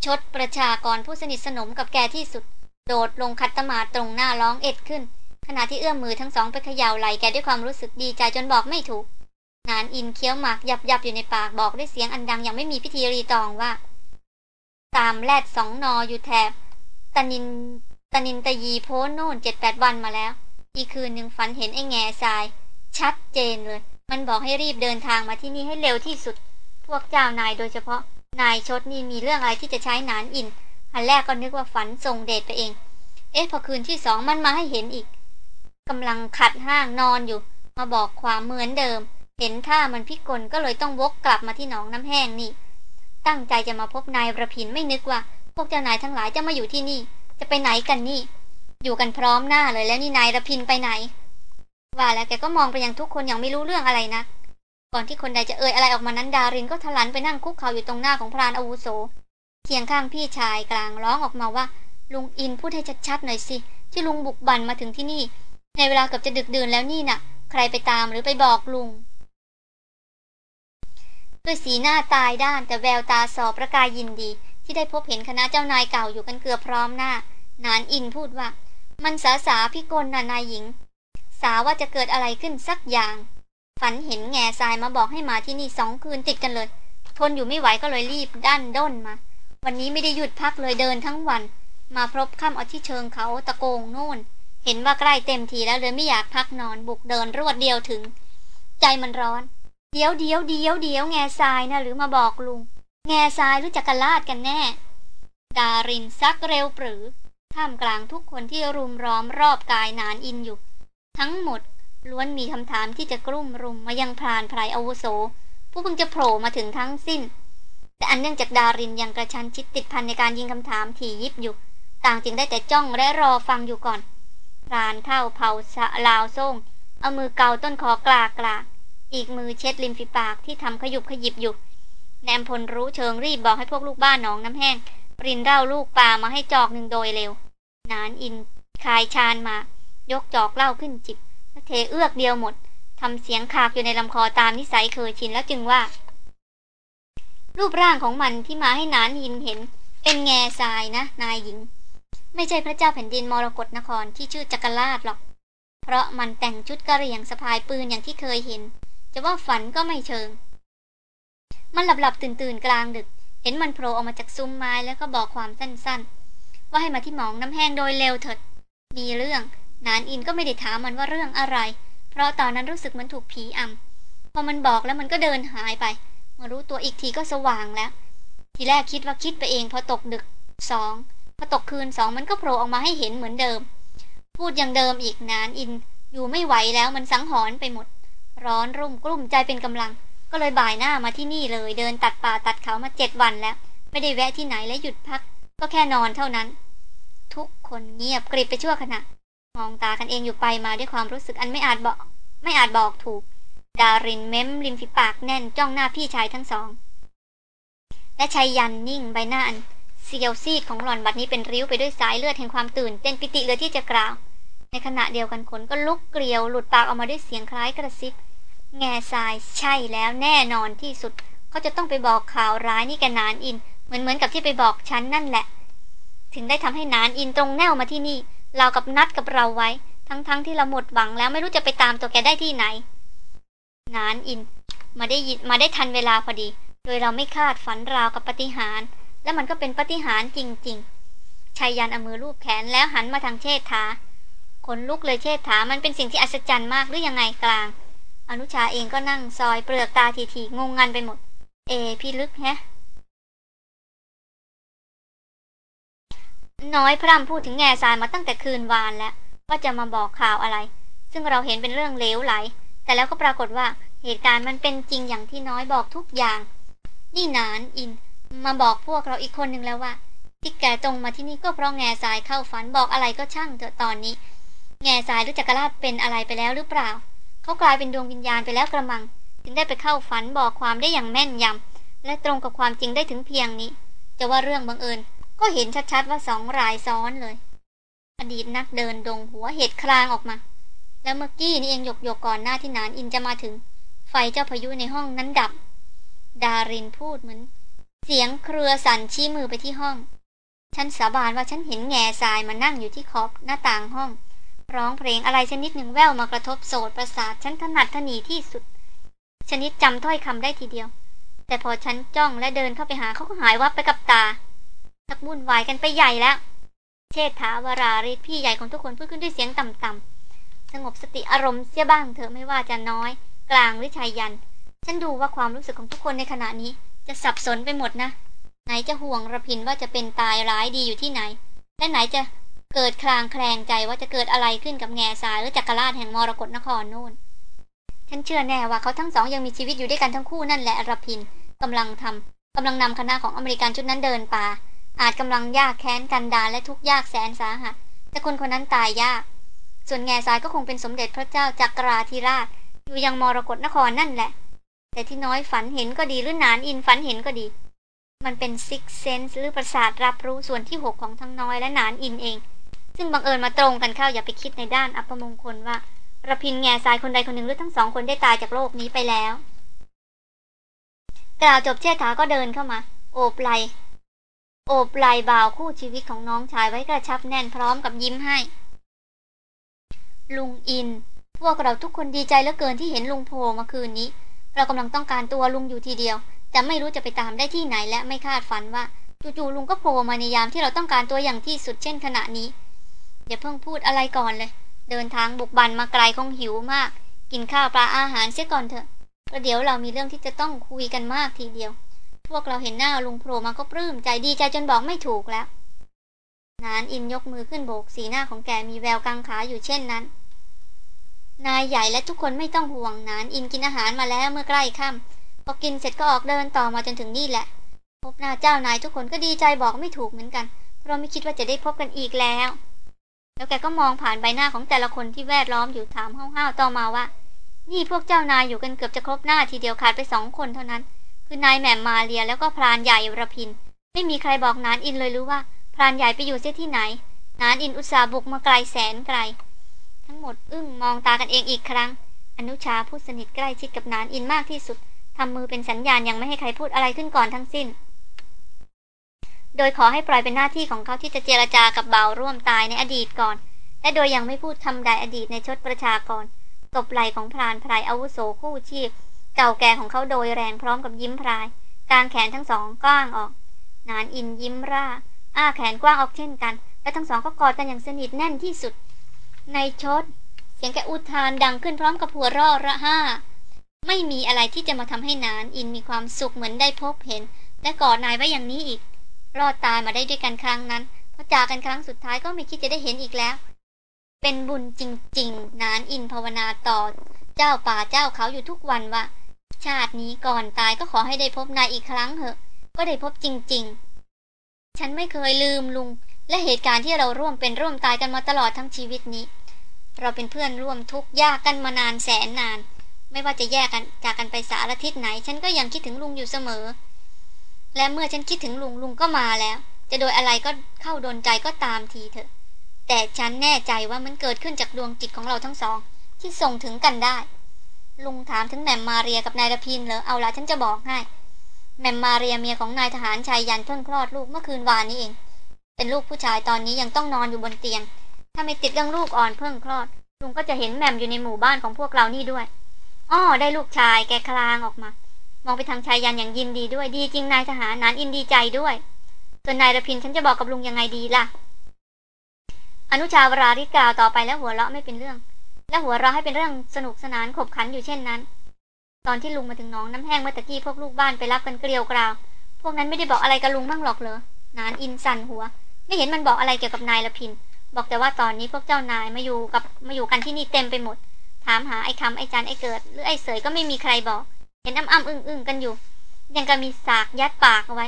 ชดประชากรผู้สนิทสนมกับแกที่สุด โดดลงคัดตมาตรงหน้าร้องเอ็ดขึ้น ขณะที่เอื้อมมือทั้งสองไปเขย่าไหลแกด้วยความรู้สึกดีใจจนบอกไม่ถูก นานอินเคี้ยวหมากยับยับอยู่ในปากบอกด้วยเสียงอันดังอย่างไม่มีพิธีรีตองว่า ตามแลดสองนออยู่แถบตนินตนินตะยีโพโน่นเจ็ดแปดวันมาแล้ว อีกคืนหนึ่งฝันเห็นไอ้แง่ทราย ชัดเจนเลย มันบอกให้รีบเดินทางมาที่นี่ให้เร็วที่สุด พวกเจ้านายโดยเฉพาะ นายชดนี่มีเรื่องอะไรที่จะใช้นานอินอันแรกก็นึกว่าฝันทรงเดชไปเอง เอ๊ะพอคืนที่สองมันมาให้เห็นอีกกำลังขัดห้างนอนอยู่ มาบอกความเหมือนเดิม เห็นท่ามันพิกลก็เลยต้องวกกลับมาที่หนองน้ำแห้งนี่ ตั้งใจจะมาพบนายประพินไม่นึกว่า พวกเจ้านายทั้งหลายจะมาอยู่ที่นี่ จะไปไหนกันนี่ อยู่กันพร้อมหน้าเลยแล้วนี่นายระพินไปไหน ว่าแล้วแกก็มองไปยังทุกคนอย่างไม่รู้เรื่องอะไรนะก่อนที่คนใดจะเอ่ยอะไรออกมานั้นดารินก็ทะลันไปนั่งคุกเข่าอยู่ตรงหน้าของพรานอาวุโสเคียงข้างพี่ชายกลางร้องออกมาว่า ลุงอินพูดให้ชัดๆหน่อยสิ ที่ลุงบุกบันมาถึงที่นี่ ในเวลาเกือบจะดึกดื่นแล้วนี่น่ะ ใครไปตามหรือไปบอกลุง ด้วยสีหน้าตายด้านแต่แววตาสอบประกายยินดี ที่ได้พบเห็นคณะเจ้านายเก่าอยู่กันเกือบพร้อมหน้า นานอินพูดว่า มันสาสาพิกลน่ะนายหญิง สาว่าจะเกิดอะไรขึ้นสักอย่าง ฝันเห็นแง่ทรายมาบอกให้มาที่นี่สองคืนติดกันเลย ทนอยู่ไม่ไหวก็เลยรีบด้านด้นมา วันนี้ไม่ได้หยุดพักเลยเดินทั้งวัน มาพบค่ำเอาที่เชิงเขาตะโกงโน่น เห็นว่าใกล้เต็มทีแล้วเลยไม่อยากพักนอนบุกเดินรวดเดียวถึง ใจมันร้อน เดี๋ยวเดี๋ยวเดี๋ยวเดี๋ยวแง่ทรายนะหรือมาบอกลุง แง่ทรายรือจักรลาดกันแน่ ดารินซักเร็วปรือ ท่ามกลางทุกคนที่รุมร้อมรอบกายนานอินอยู่ ทั้งหมดล้วนมีคำถามที่จะกลุ่มรุมมายังพรานไพรอาวุโส ผู้เพิ่งจะโผล่มาถึงทั้งสิ้น แต่อันเนื่องจากดารินยังกระชันชิดติดพันในการยิงคำถามถี่ยิบอยู่ ต่างจึงได้แต่จ้องและรอฟังอยู่ก่อนพรานเท่าเผาสะลาวส่งเอามือเกาต้นคอกลากลา อีกมือเช็ดริมฝีปากที่ทำขยุบขยิบอยู่แนมพลรู้เชิงรีบบอกให้พวกลูกบ้านหนองน้ำแห้งปรินเล่าลูกปลามาให้จอกหนึ่งโดยเร็ว นานอินคายชานมา ยกจอกเหล้าขึ้นจิบแล้วเทเอื้อกเดียวหมดทำเสียงขากอยู่ในลำคอตามนิสัยเคยชินแล้วจึงว่า รูปร่างของมันที่มาให้นานอินเห็น เป็นแง่ทรายนะ นายหญิง ไม่ใช่พระเจ้าแผ่นดินมรกรนครที่ชื่อจักรราชหรอก เพราะมันแต่งชุดกระเหรี่ยงสะพายปืนอย่างที่เคยเห็น จะว่าฝันก็ไม่เชิง มันหลับหลับตื่นตื่นกลางดึก เห็นมันโผล่ออกมาจากซุ้มไม้แล้วก็บอกความสั้นๆ ว่าให้มาที่หมองน้ำแห้งโดยเร็วเถิด มีเรื่อง นานอินก็ไม่ได้ถามมันว่าเรื่องอะไร เพราะตอนนั้นรู้สึกมันถูกผีอำพอมันบอกแล้วมันก็เดินหายไป มารู้ตัวอีกทีก็สว่างแล้ว ทีแรกคิดว่าคิดไปเองพอตกดึกสองพอตกคืนสองมันก็โผล่ออกมาให้เห็นเหมือนเดิม พูดอย่างเดิมอีกนานอิน อยู่ไม่ไหวแล้วมันสังหรณ์ไปหมด ร้อนรุ่มกลุ่มใจเป็นกำลัง ก็เลยบ่ายหน้ามาที่นี่เลย เดินตัดป่าตัดเขามาเจ็ดวันแล้ว ไม่ได้แวะที่ไหนและหยุดพัก ก็แค่นอนเท่านั้น ทุกคนเงียบกริบไปชั่วขณะมองตากันเองอยู่ไปมาด้วยความรู้สึกอันไม่อาจบอก ไม่อาจบอกถูก ดารินเม้มริมฝีปากแน่นจ้องหน้าพี่ชายทั้งสอง และชายยันนิ่งใบหน้าอันเซียวซีดของหล่อนบัดนี้เป็นริ้วไปด้วยสายเลือดแห่งความตื่นเต้นปิติเลยที่จะกล่าว ในขณะเดียวกันขนก็ลุกเกลียวหลุดปากออกมาด้วยเสียงคล้ายกระซิบ แง่ทรายใช่แล้วแน่นอนที่สุด เขาจะต้องไปบอกข่าวร้ายนี่แกนานอิน เหมือนเหมือนกับที่ไปบอกฉันนั่นแหละ ถึงได้ทำให้นานอินตรงแนวมาที่นี่ เรากับนัดกับเราไว้ ทั้งๆทที่เราหมดหวังแล้วไม่รู้จะไปตามตัวแกได้ที่ไหน นานอิน มาได้ยินมาได้ทันเวลาพอดี โดยเราไม่คาดฝันราวกับปฏิหาร และมันก็เป็นปฏิหารจริง ๆชายยันเอามือลูบแขนแล้วหันมาทางเชษฐาขนลุกเลยเชษฐามันเป็นสิ่งที่อัศจรรย์มากหรือยังไงกลาง อนุชาเองก็นั่งซอยเปลือกตาทีๆงงงันไปหมด เอ พี่ลึกแฮะ น้อยพร่ำพูดถึงแง่ทรายมาตั้งแต่คืนวานแล้ว ว่าจะมาบอกข่าวอะไร ซึ่งเราเห็นเป็นเรื่องเลวไหล แต่แล้วก็ปรากฏว่าเหตุการณ์มันเป็นจริงอย่างที่น้อยบอกทุกอย่าง นี่นานอิน มาบอกพวกเราอีกคนหนึ่งแล้วว่า ที่แกตรงมาที่นี่ก็เพราะแง่สายเข้าฝันบอกอะไรก็ช่างเถอะตอนนี้ แง่สายหรือจักรราชเป็นอะไรไปแล้วหรือเปล่า เขากลายเป็นดวงวิญญาณไปแล้วกระมัง ถึงได้ไปเข้าฝันบอกความได้อย่างแม่นยำและตรงกับความจริงได้ถึงเพียงนี้ จะว่าเรื่องบังเอิญ ก็เห็นชัดๆว่าสองรายซ้อนเลย อดีตนักเดินดงหัวเห็ดคลางออกมา แล้วเมื่อกี้นี่เองหยกหยกก่อนหน้าที่นานอินจะมาถึง ไฟเจ้าพายุในห้องนั้นดับ ดารินพูดเหมือน เสียงเครือสั่นชี้มือไปที่ห้องฉันสาบานว่าฉันเห็นแง่ทรายมานั่งอยู่ที่ขอบหน้าต่างห้อง ร้องเพลงอะไรชนิดหนึ่งแว่วมากระทบโสดประสาทฉันถนัดถนีที่สุด ชนิดจำถ้อยคำได้ทีเดียว แต่พอฉันจ้องและเดินเข้าไปหาเขาก็หายวับไปกับตาทักวุ่นวายกันไปใหญ่แล้ว เชษฐาวราริพี่ใหญ่ของทุกคนพูดขึ้นด้วยเสียงต่ำๆสงบสติอารมณ์เสียบ้างเถอะไม่ว่าจะน้อย กลางหรือชายยัน ฉันดูว่าความรู้สึกของทุกคนในขณะนี้ จะสับสนไปหมดนะ ไหนจะห่วงระพินว่าจะเป็นตายร้ายดีอยู่ที่ไหน และไหนจะ เกิดคลางแคลงใจว่าจะเกิดอะไรขึ้นกับแง่สายหรือจักรราชแห่งมรกรนครโน่นฉันเชื่อแน่ว่าเขาทั้งสองยังมีชีวิตอยู่ด้วยกันทั้งคู่นั่นแหละรพินทร์กำลังทำกำลังนำคณะของอเมริกันชุดนั้นเดินป่า อาจกำลังยากแค้นกันดารและทุกข์ยากแสนสาหัส แต่คนคนนั้นตายยาก ส่วนแงซายก็คงเป็นสมเด็จพระเจ้าจักราธิราช อยู่ยังมรกรนครนั่นแหละ แต่ที่น้อยฝันเห็นก็ดีหรือหนานอินฝันเห็นก็ดี มันเป็น sixth sense หรือประสาทรับรู้ส่วนที่หกของทั้งน้อยและหนานอินเอง ซึ่งบังเอิญมาตรงกันเข้าอย่าไปคิดในด้านอัปมงคลว่าระพินแง่สายคนใดคนหนึ่งหรือทั้งสองคนได้ตายจากโลกนี้ไปแล้ว กล่าวจบเชษฐาก็เดินเข้ามา โอบไหลโอบไหลบ่าวคู่ชีวิตของน้องชายไว้กระชับแน่นพร้อมกับยิ้มให้ ลุงอิน พวกเราทุกคนดีใจเหลือเกินที่เห็นลุงโผล่มาคืนนี้ เรากำลังต้องการตัวลุงอยู่ทีเดียว แต่ไม่รู้จะไปตามได้ที่ไหนและไม่คาดฝันว่า จู่ๆลุงก็โผล่มาในยามที่เราต้องการตัวอย่างที่สุดเช่นขณะนี้ อย่าเพิ่งพูดอะไรก่อนเลย เดินทางบุกบันมาไกลคงหิวมาก กินข้าวปลาอาหารเสียก่อนเถอะประเดี๋ยวเรามีเรื่องที่จะต้องคุยกันมากทีเดียว พวกเราเห็นหน้าลุงโผล่มาก็ปลื้มใจดีใจจนบอกไม่ถูกแล้ว นานอินยกมือขึ้นโบกสีหน้าของแกมีแววกังขาอยู่เช่นนั้น นายใหญ่และทุกคนไม่ต้องห่วงนานอินกินอาหารมาแล้วเมื่อใกล้ค่ำพอกินเสร็จก็ออกเดินต่อมาจนถึงนี่แหละ พบหน้าเจ้านายทุกคนก็ดีใจบอกไม่ถูกเหมือนกัน เพราะไม่คิดว่าจะได้พบกันอีกแล้ว แล้วแกก็มองผ่านใบหน้าของแต่ละคนที่แวดล้อมอยู่ถามห้าวๆต่อมาว่า นี่พวกเจ้านายอยู่กันเกือบจะครบหน้าทีเดียวขาดไปสองคนเท่านั้น คือนายแหม่มมาเรียแล้วก็พรานใหญ่ระพิน ไม่มีใครบอกนานอินเลยรู้ว่า พรานใหญ่ไปอยู่เสียที่ไหน นานอินอุตสาบุกมาไกลแสนไกล ทั้งหมดอึ้งมองตากันเองอีกครั้ง อนุชาผู้สนิทใกล้ชิดกับนานอินมากที่สุดทำมือเป็นสัญญาณยังไม่ให้ใครพูดอะไรขึ้นก่อนทั้งสิ้น โดยขอให้ปล่อยเป็นหน้าที่ของเขาที่จะเจรจากับเบาร่วมตายในอดีตก่อน และโดยยังไม่พูดคำใดอดีตในชดประชากรตบไหล่ของพรานพรายอาวุโสคู่ชีพ เก่าแก่ของเขาโดยแรงพร้อมกับยิ้มพราย กางแขนทั้งสองกว้างออก นานอินยิ้มร่า อ้าแขนกว้างออกเช่นกัน และทั้งสองก็กอดกันอย่างสนิทแน่นที่สุด ในชด เสียงแกอุทานดังขึ้นพร้อมกับหัวร่อระห้า ไม่มีอะไรที่จะมาทำให้นานอินมีความสุขเหมือนได้พบเห็น และกอดนายไว้อย่างนี้อีก รอดตายมาได้ด้วยกันครั้งนั้นพอจากกันครั้งสุดท้ายก็ไม่คิดจะได้เห็นอีกแล้ว เป็นบุญจริงๆ นานอินภาวนาต่อ เจ้าป่าเจ้าเขาอยู่ทุกวันว่า ชาตินี้ก่อนตายก็ขอให้ได้พบนายอีกครั้งเถอะ ก็ได้พบจริง ๆ ฉันไม่เคยลืมลุง และเหตุการณ์ที่เราร่วมเป็นร่วมตายกันมาตลอดทั้งชีวิตนี้ เราเป็นเพื่อนร่วมทุกข์ยากกันมานานแสนนาน ไม่ว่าจะแยกกันจากกันไปสารทิศไหน ฉันก็ยังคิดถึงลุงอยู่เสมอ และเมื่อฉันคิดถึงลุงลุงก็มาแล้ว จะโดยอะไรก็เข้าโดนใจก็ตามทีเถอะ แต่ฉันแน่ใจว่ามันเกิดขึ้นจากดวงจิตของเราทั้งสอง ที่ส่งถึงกันได้ ลุงถามถึงแหม่มมาเรียกับนายระพินเหรอเอาละฉันจะบอกให้แหม่มมาเรียเมียของนายทหารชายยันเพิ่งคลอดลูกเมื่อคืนวานนี้เอง เป็นลูกผู้ชายตอนนี้ยังต้องนอนอยู่บนเตียง ถ้าไม่ติดเรื่องลูกอ่อนเพิ่งคลอด ลุงก็จะเห็นแหม่มอยู่ในหมู่บ้านของพวกเรานี่ด้วยอ้อได้ลูกชายแกคลางออกมา มองไปทางชายยันอย่างยินดีด้วยดีจริงนายทหารนานอินดีใจด้วย ส่วนนายระพินฉันจะบอกกับลุงยังไงดีล่ะ อนุชาวราริกาวต่อไปแล้วหัวเราะไม่เป็นเรื่อง และหัวเราะให้เป็นเรื่องสนุกสนานขบขันอยู่เช่นนั้น ตอนที่ลุงมาถึงน้องน้ำแห้งเมื่อตะกี้พวกลูกบ้านไปรับกันเกลียวกราว พวกนั้นไม่ได้บอกอะไรกับลุงบ้างหรอกเหรอนานอินสั่นหัว ไม่เห็นมันบอกอะไรเกี่ยวกับนายละพิน บอกแต่ว่าตอนนี้พวกเจ้านายมาอยู่กับมาอยู่กันที่นี่เต็มไปหมด ถามหาไอ้คำไอ้จันไอ้เกิด หรือไอ้เสยก็ไม่มีใครบอก ห็นอ้ำอ้ำอึ้งอึ้งกันอยู่ ยังก็มีสากยัดปากเอาไว้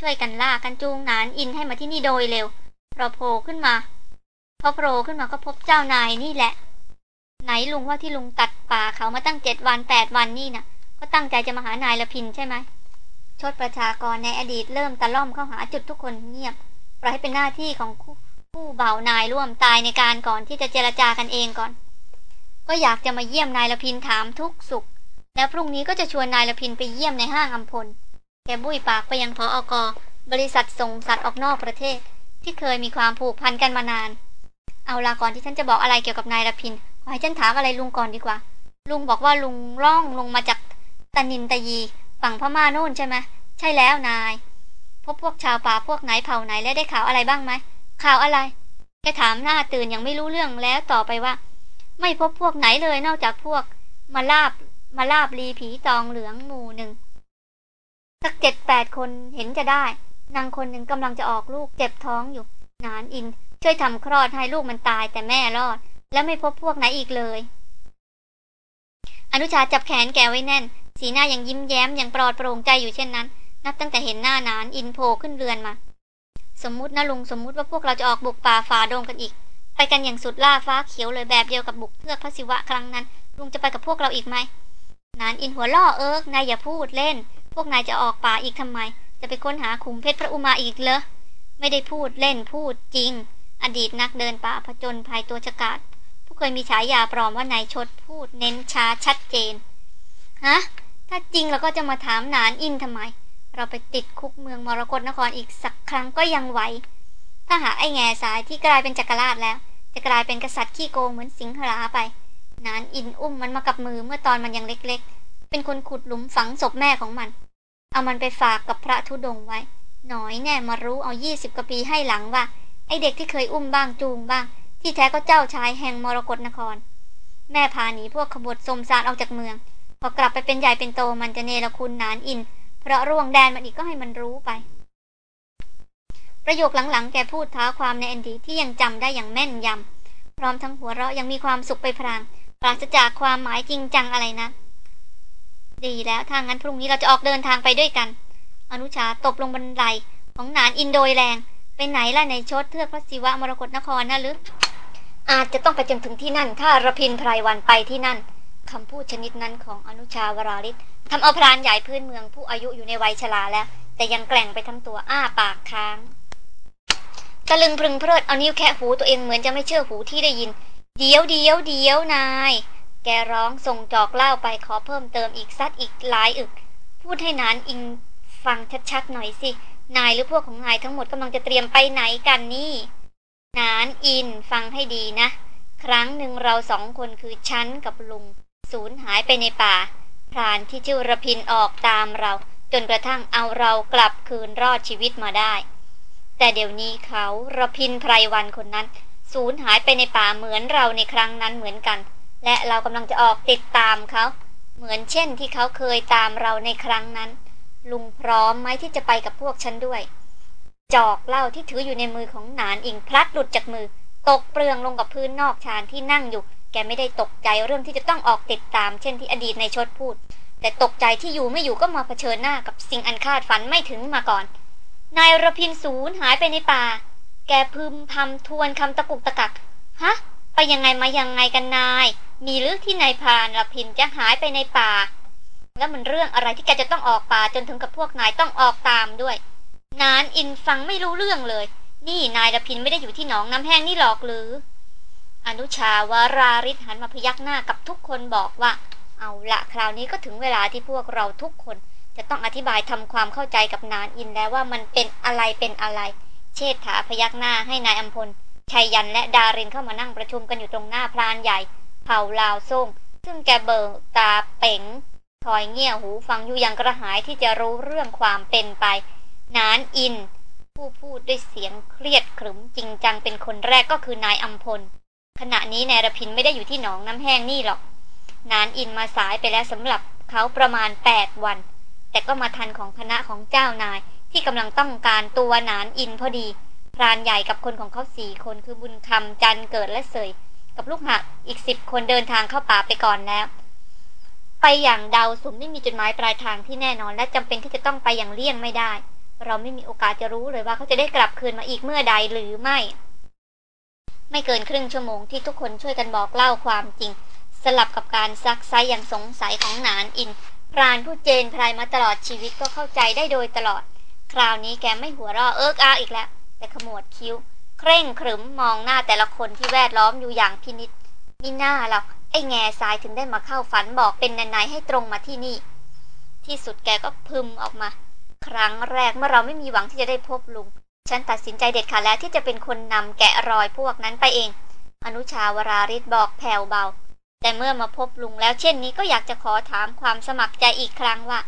ช่วยกันลากกันจูงนานอินให้มาที่นี่โดยเร็วพอโผล่ขึ้นมาพอโผล่ขึ้นมาก็พบเจ้านายนี่แหละ ไหนลุงว่าที่ลุงตัดป่าเขามาตั้งเจ็ดวันแปดวันนี่นะ่ะ ก็ตั้งใจจะมาหานายละพินใช่ไหมชดประชากรในอดีตเริ่มตะล่อมเข้าหาจุดทุกคนเงียบปล่อยให้เป็นหน้าที่ของคู่ผู้เบานายร่วมตายในการก่อนที่จะเจรจากันเองก่อน ก็อยากจะมาเยี่ยมนายละพินถามทุกสุข แล้วพรุ่งนี้ก็จะชวนนายละพินไปเยี่ยมในห้างอัมพล แกบุ้ยปากไปยังพออกบริษัทส่งสัตว์ออกนอกประเทศ ที่เคยมีความผูกพันกันมานาน เอาลาก่อนที่ฉันจะบอกอะไรเกี่ยวกับนายละพิน ขอให้ฉันถามอะไรลุงก่อนดีกว่า ลุงบอกว่าลุงร่องลงมาจากตะนินตะยี ฝั่งพม่าโน่นใช่ไหมใช่แล้วนาย พบพวกชาวป่าพวกไหนเผ่าไหนและได้ข่าวอะไรบ้างไหมข่าวอะไร แกถามหน้าตื่นยังไม่รู้เรื่องแล้วต่อไปว่า ไม่พบพวกไหนเลยนอกจากพวกมาลาบ มาลาบลีผีตองเหลืองหมู่หนึ่งสักเจ็ดแปดคนเห็นจะได้ นางคนหนึ่งกำลังจะออกลูกเจ็บท้องอยู่ นานอิน ช่วยทำคลอดให้ลูกมันตายแต่แม่รอด แล้วไม่พบพวกไหนอีกเลย อนุชาจับแขนแกไว้แน่น สีหน้ายังยิ้มแย้มยังปลอดโปร่งใจอยู่เช่นนั้น นับตั้งแต่เห็นหน้านานอินโผล่ขึ้นเรือนมา สมมุตินะลุงสมมุติว่าพวกเราจะออกบุกป่าฝ่าดงกันอีก ไปกันอย่างสุดล่าฟ้าเขียวเลยแบบเดียวกับบุกเทือกพระศิวะครั้งนั้น ลุงจะไปกับพวกเราอีกไหม นานอินหัวล่อเอิกนายอย่าพูดเล่น พวกนายจะออกป่าอีกทำไม จะไปค้นหาขุมเพชรพระอุมาอีกเหรอ ไม่ได้พูดเล่นพูดจริง อดีตนักเดินป่าผจญภัยตัวฉกาดผู้เคยมีฉายาปลอมว่านายชดพูดเน้นช้าชัดเจน ฮะ ถ้าจริงเราก็จะมาถามนานอินทำไม เราไปติดคุกเมืองมรกรนครอีกสักครั้งก็ยังไหว ถ้าหาไอ้แง่สายที่กลายเป็นจักรราชแล้ว จะกลายเป็นกษัตริย์ขี้โกงเหมือนสิงหราไป นานอินอุ้มมันมากับมือเมื่อตอนมันยังเล็กๆ เป็นคนขุดหลุมฝังศพแม่ของมัน เอามันไปฝากกับพระธุดงไว้ หน่อยแน่มารู้เอายี่สิบกว่าปีให้หลังว่า ไอเด็กที่เคยอุ้มบ้างจูงบ้าง ที่แท้ก็เจ้าชายแห่งมรกรนคร แม่พาหนีพวกขบฏสมสารออกจากเมือง พอกลับไปเป็นใหญ่เป็นโตมันจะเนรคุณนานอิน เพราะร่วงแดนมันอีกก็ให้มันรู้ไป ประโยคหลังๆ แกพูดท้าความในอันดีที่ยังจำได้อย่างแม่นยำพร้อมทั้งหัวเราะยังมีความสุขไปพราง ราศจากความหมายจริงจังอะไรนะ ดีแล้วถ้างั้นพรุ่งนี้เราจะออกเดินทางไปด้วยกัน อนุชาตบลงบันไดของนานอินโดยแรงไปไหนล่ะในชดเทือกพระศิวะมรกรนครนะหรืออาจจะต้องไปจนถึงที่นั่น ถ้าระพินไพรวันไปที่นั่นคำพูดชนิดนั้นของอนุชาวราริศทำเอาพรานใหญ่พื้นเมืองผู้อายุอยู่ในวัยชราแล้ว แต่ยังแกล่งไปทั้งตัวอ้าปากค้างตะลึงพึงเพลิดเอานิ้วแคะหูตัวเองเหมือนจะไม่เชื่อหูที่ได้ยิน เดียวเดียวเดียวนาย แกร้องส่งจอกเล่าไปขอเพิ่มเติมอีกซัดอีกหลายอึก พูดให้นานอิงฟังชัดๆหน่อยสิ นายหรือพวกของนายทั้งหมดกำลังจะเตรียมไปไหนกันนี่ นานอินฟังให้ดีนะ ครั้งหนึ่งเราสองคนคือฉันกับลุงสูญหายไปในป่า พรานที่ชื่อระพินออกตามเรา จนกระทั่งเอาเรากลับคืนรอดชีวิตมาได้ แต่เดี๋ยวนี้เขาระพินไพรวันคนนั้น สูญหายไปในป่าเหมือนเราในครั้งนั้นเหมือนกัน และเรากำลังจะออกติดตามเขา เหมือนเช่นที่เขาเคยตามเราในครั้งนั้น ลุงพร้อมไหมที่จะไปกับพวกฉันด้วย จอกเหล้าที่ถืออยู่ในมือของนานอิงพลัดหลุดจากมือ ตกเปลืองลงกับพื้นนอกชานที่นั่งอยู่ แกไม่ได้ตกใจเรื่องที่จะต้องออกติดตาม เช่นที่อดีตในชดพูด แต่ตกใจที่อยู่ไม่อยู่ก็มาเผชิญหน้ากับสิ่งอันคาดฝันไม่ถึงมาก่อนนายระพินศูนย์หายไปในป่า แกพึมพำทวนคำตะกุกตะกัก ฮะ ไปยังไงมายังไงกันนาย มีหรือที่นายพานระพินจะหายไปในป่า แล้วมันเรื่องอะไรที่แกจะต้องออกป่าจนถึงกับพวกนายต้องออกตามด้วย นานอินฟังไม่รู้เรื่องเลย นี่นายระพินไม่ได้อยู่ที่หนองน้ำแห้งนี่หรอกหรือ อนุชาวาราริศหันมาพยักหน้ากับทุกคนบอกว่า เอาละคราวนี้ก็ถึงเวลาที่พวกเราทุกคน จะต้องอธิบายทำความเข้าใจกับนานอินแล้วว่ามันเป็นอะไรเป็นอะไร เชษฐาพยักหน้าให้นายอัมพลชัยยันและดารินเข้ามานั่งประชุมกันอยู่ตรงหน้าพรานใหญ่ เผาลาวส่งซึ่งแกเบิกตาเป๋งคอยเงี่ยหูฟังอยู่อย่างกระหายที่จะรู้เรื่องความเป็นไป นานอิน ผู้พูดด้วยเสียงเครียดขรึมจริงจังเป็นคนแรกก็คือนายอัมพล ขณะนี้นายรพินไม่ได้อยู่ที่หนองน้ำแห้งนี่หรอก นานอินมาสายไปแล้วสำหรับเขาประมาณแปดวัน แต่ก็มาทันของคณะของเจ้านาย ที่กำลังต้องการตัวนานอินพอดี พรานใหญ่กับคนของเขาสี่คนคือบุญคำจันเกิดและเสย กับลูกหาอีกสิบคนเดินทางเข้าป่าไปก่อนแล้ว ไปอย่างเดาสุมไม่มีจุดหมายปลายทางที่แน่นอน และจำเป็นที่จะต้องไปอย่างเลี่ยงไม่ได้ เราไม่มีโอกาสจะรู้เลยว่าเขาจะได้กลับคืนมาอีกเมื่อใดหรือไม่ ไม่เกินครึ่งชั่วโมงที่ทุกคนช่วยกันบอกเล่าความจริง สลับกับการซักไซอย่างสงสัยของนานอินพรานผู้เจนพรายมาตลอดชีวิตก็เข้าใจได้โดยตลอด คราวนี้แกไม่หัวเราะเอิกอาอีกแล้ว แต่ขมวดคิ้ว เคร่งขรึมมองหน้าแต่ละคนที่แวดล้อมอยู่อย่างพินิษมีหน้าหรอกไอ้แง่ทรายถึงได้มาเข้าฝันบอกเป็นนายให้ตรงมาที่นี่ ที่สุดแกก็พึมออกมา ครั้งแรกเมื่อเราไม่มีหวังที่จะได้พบลุง ฉันตัดสินใจเด็ดขาดแล้วที่จะเป็นคนนำแกะรอยพวกนั้นไปเอง อนุชาวราริศบอกแผ่วเบา แต่เมื่อมาพบลุงแล้วเช่นนี้ก็อยากจะขอถามความสมัครใจอีกครั้งว่า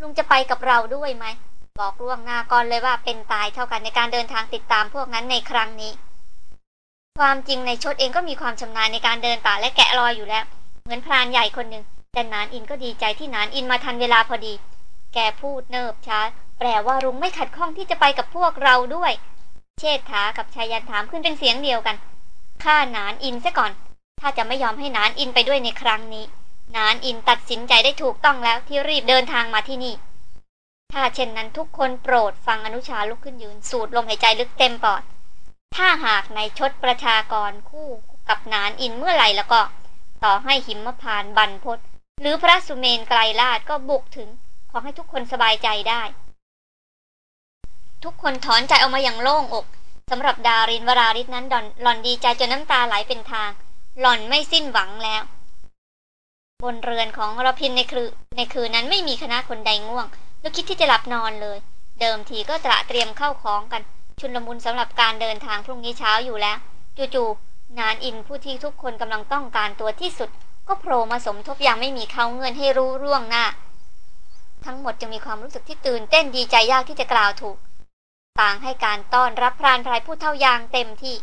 ลุงจะไปกับเราด้วยไหม บอกล่วงหน้าก่อนเลยว่าเป็นตายเท่ากันในการเดินทางติดตามพวกนั้นในครั้งนี้ ความจริงในชดเองก็มีความชำนาญในการเดินป่าและแกะรอยอยู่แล้ว เหมือนพรานใหญ่คนหนึ่งแต่นานอินก็ดีใจที่นานอินมาทันเวลาพอดี แกพูดเนิบช้า แปลว่าลุงไม่ขัดข้องที่จะไปกับพวกเราด้วย เชษฐากับชายันถามขึ้นเป็นเสียงเดียวกันข้านานอินซะก่อน ถ้าจะไม่ยอมให้นานอินไปด้วยในครั้งนี้ นานอินตัดสินใจได้ถูกต้องแล้วที่รีบเดินทางมาที่นี่ ถ้าเช่นนั้นทุกคนโปรดฟังอนุชาลุกขึ้นยืนสูดลมหายใจลึกเต็มปอด ถ้าหากในชดประชากรคู่กับนานอินเมื่อไหร่แล้วก็ ต่อให้หิมพานบันพศหรือพระสุเมนไกลลาดก็บุกถึง ขอให้ทุกคนสบายใจได้ ทุกคนถอนใจออกมาอย่างโล่งอกสำหรับดารินวราริศนั้นหล่อนดีใจจนน้ำตาไหลเป็นทาง หล่อนไม่สิ้นหวังแล้ว บนเรือนของรพินในคืนในคืนนั้นไม่มีคณะคนใดง่วง หรือคิดที่จะหลับนอนเลย เดิมทีก็ตระเตรียมเข้าของกัน ชุนลมุนสำหรับการเดินทางพรุ่งนี้เช้าอยู่แล้ว จู่ๆนานอินผู้ที่ทุกคนกำลังต้องการตัวที่สุด ก็โผล่มาสมทบอย่างไม่มีเขาเงื่อนให้รู้ร่วงหน้า ทั้งหมดจะมีความรู้สึกที่ตื่นเต้นดีใจยากที่จะกล่าวถูก ต่างให้การต้อนรับพรานพรายผู้เท่ายางเต็มที่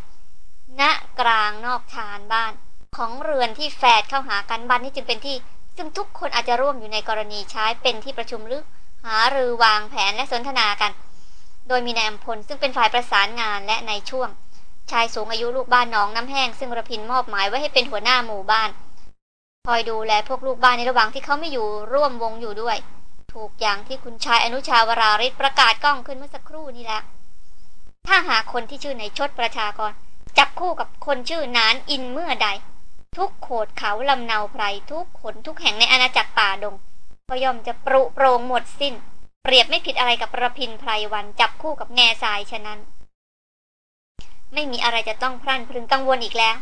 ณกลางนอกชานบ้าน ของเรือนที่แฝดเข้าหากันบ้านนี้จึงเป็นที่ ซึ่งทุกคนอาจจะร่วมอยู่ในกรณีใช้เป็นที่ประชุมหรือ หารือวางแผนและสนทนากัน โดยมีนายอัมพลซึ่งเป็นฝ่ายประสานงานและในช่วง ชายสูงอายุลูกบ้านน้องน้ำแห้งซึ่งระพินมอบหมายไว้ให้เป็นหัวหน้าหมู่บ้าน คอยดูแลพวกลูกบ้านในระหว่างที่เขาไม่อยู่ร่วมวงอยู่ด้วย ถูกอย่างที่คุณชายอนุชาวราริศประกาศกล้องขึ้นเมื่อสักครู่นี้แหล้วถ้าหาคนที่ชื่อในชดประชากรจับคู่กับคนชื่อนานอินเมื่อใด ทุกโขดเขาลำเนาไพรทุกขนทุกแห่งในอาณาจักรป่าดง ก็ย่อมจะปรุโปรงหมดสิน้น เปรียบไม่ผิดอะไรกับประพินไพรวันจับคู่กับแง่ทรายฉะนั้น ไม่มีอะไรจะต้องพรั่นพรึงกังวลอีกแล้ว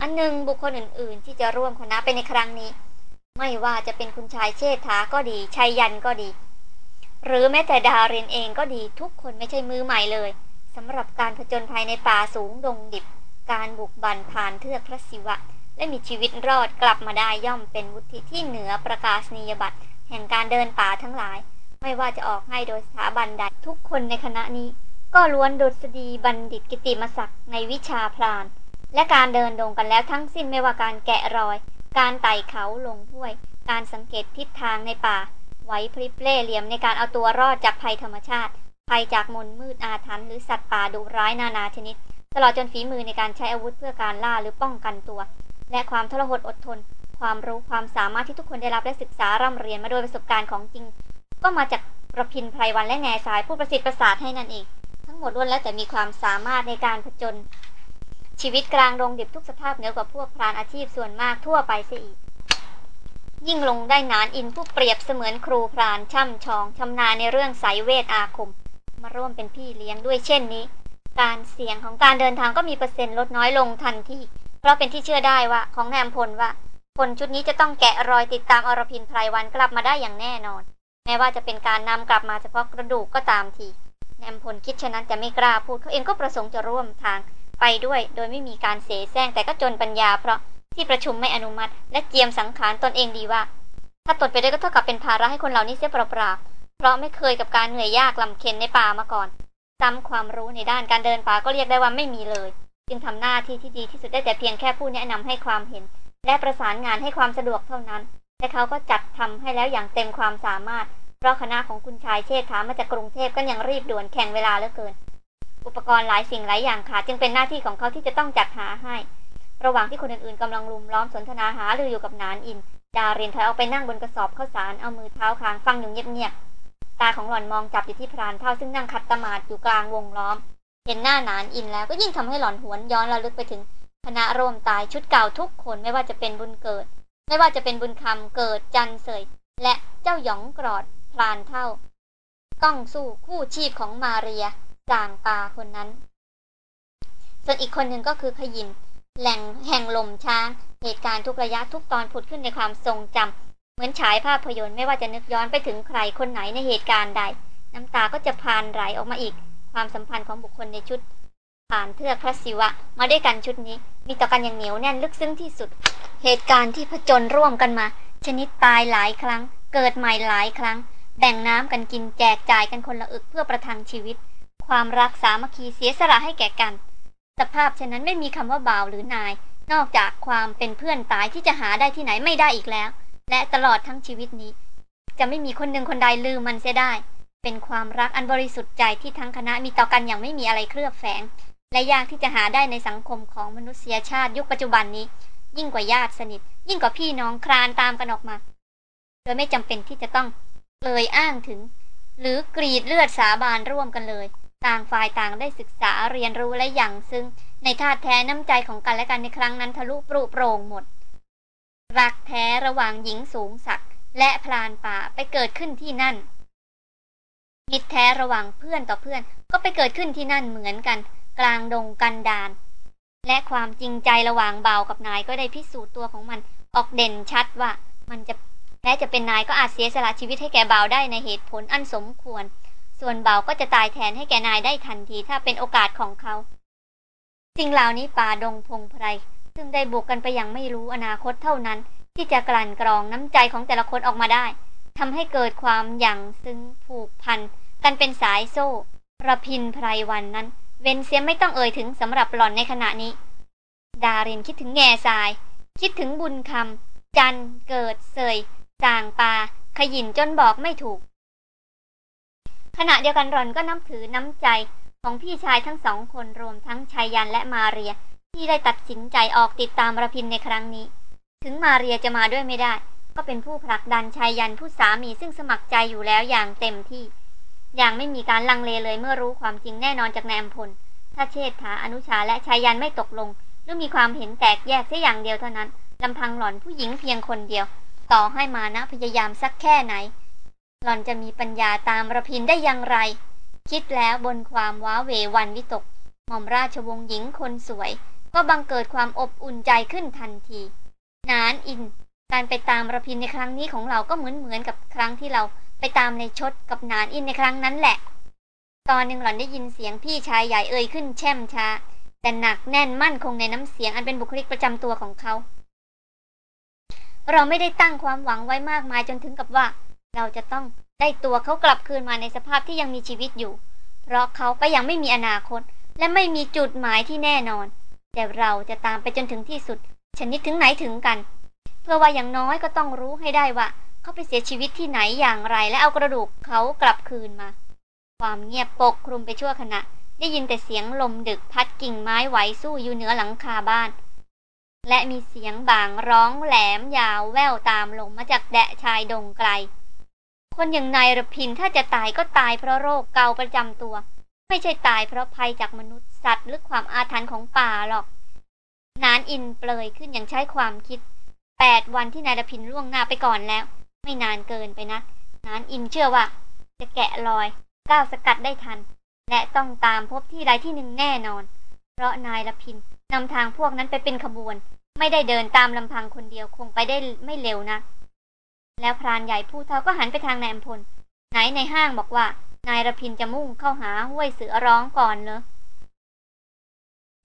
อันหนึ่งบุคคลอื่น ๆ ที่จะร่วมคณะไปในครั้งนี้ ไม่ว่าจะเป็นคุณชายเชษฐาก็ดีชัยยันก็ดี หรือแม้แต่ดาเรนเองก็ดีทุกคนไม่ใช่มือใหม่เลยสำหรับการผจญภัยในป่าสูงดงดิบ การบุกบันผ่านเทือกพระศิวะ และมีชีวิตรอดกลับมาได้ย่อมเป็นวุฒิที่เหนือประกาศนียบัตร แห่งการเดินป่าทั้งหลาย ไม่ว่าจะออกให้โดยสถาบันใดทุกคนในคณะนี้ ก็ล้วนดุษฎีบัณฑิตกิติมศักดิ์ในวิชาพราน และการเดินดงกันแล้วทั้งสิ้นไม่ว่าการแกะรอย การไต่เขาลงห้วย การสังเกตทิศทางในป่าไว้พริบเล่เหลี่ยมในการเอาตัวรอดจากภัยธรรมชาติ ภัยจากมนมืดอาถรรพ์หรือสัตว์ป่าดุร้ายนานาชนิด ตลอดจนฝีมือในการใช้อาวุธเพื่อการล่าหรือป้องกันตัว และความทรหดอดทน ความรู้ความสามารถที่ทุกคนได้รับและศึกษาร่ำเรียนมาโดยประสบการณ์ของจริง ก็มาจากประพินไพรวันและแง่สายผู้ประสิทธิ์ประสาทให้นั่นเองทั้งหมดล้วนแล้วแต่มีความสามารถในการผจญชีวิตกลางดงดิบทุกสภาพเหนือกว่าพวกพรานอาชีพส่วนมากทั่วไปเสียอีก ยิ่งลงได้นานอินผู้เปรียบเสมือนครูพรานช่ำชองชำนาญในเรื่องสายเวทอาคม มาร่วมเป็นพี่เลี้ยงด้วยเช่นนี้ การเสี่ยงของการเดินทางก็มีเปอร์เซ็นต์ลดน้อยลงทันทีเพราะเป็นที่เชื่อได้ว่าของแนมพลว่า คนชุดนี้จะต้องแกะรอยติดตามอรพินไพรวันกลับมาได้อย่างแน่นอน แม้ว่าจะเป็นการนำกลับมาเฉพาะกระดูกก็ตามทีแนมพลคิดฉะนั้นจะไม่กล้าพูดเขาเองก็ประสงค์จะร่วมทางไปด้วย โดยไม่มีการเสแสร้งแต่ก็จนปัญญา เพราะที่ประชุมไม่อนุมัติ และเจียมสังขารตนเองดีว่า ถ้าตนไปได้ก็เท่ากับเป็นภาระให้คนเหล่านี้เสียเปล่าๆเพราะไม่เคยกับการเหนื่อยยากลำเค็นในป่ามาก่อนซ้ำความรู้ในด้านการเดินป่าก็เรียกได้ว่าไม่มีเลย จึงทำหน้าที่ที่ดีที่สุดได้แต่เพียงแค่ผู้แนะนำให้ความเห็น และประสานงานให้ความสะดวกเท่านั้น และเขาก็จัดทำให้แล้วอย่างเต็มความสามารถ เพราะคณะของคุณชายเชษฐามาจากกรุงเทพก็ยังรีบด่วนแข่งเวลาเหลือเกิน อุปกรณ์หลายสิ่งหลายอย่างขาดจึงเป็นหน้าที่ของเขาที่จะต้องจัดหาให้ ระหว่างที่คนอื่นๆกำลังลุมล้อมสนทนาหาลืออยู่กับนานอิน ดาเรียนถอยออกไปนั่งบนกระสอบข้าวสารเอามือเท้าคางฟังอยู่เงียบๆตาของหล่อนมองจับอยู่ที่พรานเท่าซึ่งนั่งขัดตมาดอยู่กลางวงล้อม เห็นหน้านานอินแล้วก็ยิ่งทำให้หล่อนหวนย้อนระลึกไปถึง คณะร่วมตายชุดเก่าทุกคนไม่ว่าจะเป็นบุญเกิด ไม่ว่าจะเป็นบุญคำเกิดจันเสย และเจ้าหยองกรอดพรานเท่า ต้องสู้คู่ชีพของมาเรียจางปาคนนั้น ส่วนอีกคนหนึ่งก็คือขยินแหล่งแห่งลมช้าง เหตุการณ์ทุกระยะทุกตอนผุดขึ้นในความทรงจำเหมือนฉายภาพยนตร์ไม่ว่าจะนึกย้อนไปถึงใครคนไหนในเหตุการณ์ใด น้ำตาก็จะพานไหลออกมาอีก ความสัมพันธ์ของบุคคลในชุด ผ่านเทือกพระศิวะ มาด้วยกันชุดนี้ มีต่อกันอย่างเหนียวแน่นลึกซึ้งที่สุด เหตุการณ์ที่ผจญร่วมกันมา ชนิดตายหลายครั้ง เกิดใหม่หลายครั้ง แบ่งน้ำกันกินแจกจ่ายกันคนละอึกเพื่อประทังชีวิต ความรักสามัคคีเสียสละให้แก่กัน สภาพเช่นนั้นไม่มีคำว่าบ่าวหรือนาย นอกจากความเป็นเพื่อนตายที่จะหาได้ที่ไหนไม่ได้อีกแล้ว และตลอดทั้งชีวิตนี้ จะไม่มีคนหนึ่งคนใดลืมมันเสียได้ เป็นความรักอันบริสุทธิ์ใจที่ทั้งคณะมีต่อกันอย่างไม่มีอะไรเคลือบแฝง และยากที่จะหาได้ในสังคมของมนุษยชาติยุคปัจจุบันนี้ ยิ่งกว่าญาติสนิท ยิ่งกว่าพี่น้องครานตามกันออกมา โดยไม่จำเป็นที่จะต้องเอ่ยอ้างถึง หรือกรีดเลือดสาบานร่วมกันเลย ต่างฝ่ายต่างได้ศึกษาเรียนรู้และอย่างซึ่งในธาตุแท้น้ำใจของกันและกันในครั้งนั้นทะลุปรุโปร่งหมด รักแท้ระหว่างหญิงสูงศักดิ์และพรานป่าไปเกิดขึ้นที่นั่นมิตรแท้ระหว่างเพื่อนต่อเพื่อนก็ไปเกิดขึ้นที่นั่นเหมือนกัน กลางดงกันดานและความจริงใจระหว่างเบากับนายก็ได้พิสูจน์ตัวของมันออกเด่นชัดว่ามันจะแม้จะเป็นนายก็อาจเสียสละชีวิตให้แก่เบาได้ในเหตุผลอันสมควร ส่วนเบาก็จะตายแทนให้แก่นายได้ทันทีถ้าเป็นโอกาสของเขา สิ่งเหล่านี้ป่าดงพงไพรซึ่งได้บุกกันไปอย่างไม่รู้อนาคตเท่านั้น ที่จะกลั่นกรองน้ำใจของแต่ละคนออกมาได้ทำให้เกิดความอย่างซึ้งผูกพันกันเป็นสายโซ่ระพินไพรวันนั้น เวนเสียไม่ต้องเอ่ยถึงสำหรับหล่อนในขณะนี้ ดาเรนคิดถึงแง่ทราย คิดถึงบุญคำจันเกิดเสยจางปา ขยินจนบอกไม่ถูก ขณะเดียวกันรอนก็นับถือน้ำใจของพี่ชายทั้งสองคนรวมทั้งชายยันและมาเรีย ที่ได้ตัดสินใจออกติดตามระพินในครั้งนี้ ถึงมาเรียจะมาด้วยไม่ได้ ก็เป็นผู้ผลักดันชายยันผู้สามีซึ่งสมัครใจอยู่แล้วอย่างเต็มที่ อย่างไม่มีการลังเลเลยเมื่อรู้ความจริงแน่นอนจากนายอำพล ถ้าเชษฐาอนุชาและชายยันไม่ตกลง หรือมีความเห็นแตกแยกแค่อย่างเดียวเท่านั้นลำพังหล่อนผู้หญิงเพียงคนเดียว ต่อให้มานะพยายามสักแค่ไหน หล่อนจะมีปัญญาตามระพินได้อย่างไร คิดแล้วบนความว้าเววันวิตก หม่อมราชวงศ์หญิงคนสวย ก็บังเกิดความอบอุ่นใจขึ้นทันที นานอิน การไปตามระพินในครั้งนี้ของเราก็เหมือนเหมือนกับครั้งที่เรา ไปตามในชดกับนานอินในครั้งนั้นแหละ ตอนหนึ่งหล่อนได้ยินเสียงพี่ชายใหญ่เอ่ยขึ้นแช่มช้า แต่หนักแน่นมั่นคงในน้ำเสียงอันเป็นบุคลิกประจำตัวของเขา เราไม่ได้ตั้งความหวังไว้มากมายจนถึงกับว่า เราจะต้องได้ตัวเขากลับคืนมาในสภาพที่ยังมีชีวิตอยู่ เพราะเขาก็ยังไม่มีอนาคต และไม่มีจุดหมายที่แน่นอน แต่เราจะตามไปจนถึงที่สุด ชนิดถึงไหนถึงกัน เพื่อว่าอย่างน้อยก็ต้องรู้ให้ได้ว่า เขาไปเสียชีวิตที่ไหนอย่างไร และเอากระดูกเขากลับคืนมา ความเงียบปกคลุมไปชั่วขณะ ได้ยินแต่เสียงลมดึกพัดกิ่งไม้ไหวสู้อยู่เหนือหลังคาบ้าน และมีเสียงบางร้องแหลมยาวแววตามลงมาจากแดะชายดงไกล คนอย่างนายรพินถ้าจะตายก็ตายเพราะโรคเกาประจำตัว ไม่ใช่ตายเพราะภัยจากมนุษย์สัตว์หรือความอาถรรพ์ของป่าหรอกนานอินเปลยขึ้นอย่างใช้ความคิดแปดวันที่นายรพินล่วงหน้าไปก่อนแล้ว ไม่นานเกินไปนะนานอินเชื่อว่า จะแกะรอย ก้าวสกัดได้ทัน และต้องตามพบที่ใดที่หนึ่งแน่นอน เพราะนายรพินนำทางพวกนั้นไปเป็นขบวน ไม่ได้เดินตามลำพังคนเดียวคงไปได้ไม่เร็วนะ แล้วพรานใหญ่ผู้เท่าก็หันไปทางนายอำพลไหนในห้างบอกว่า นายรพินจะมุ่งเข้าหาห้วยเสือร้องก่อนเลย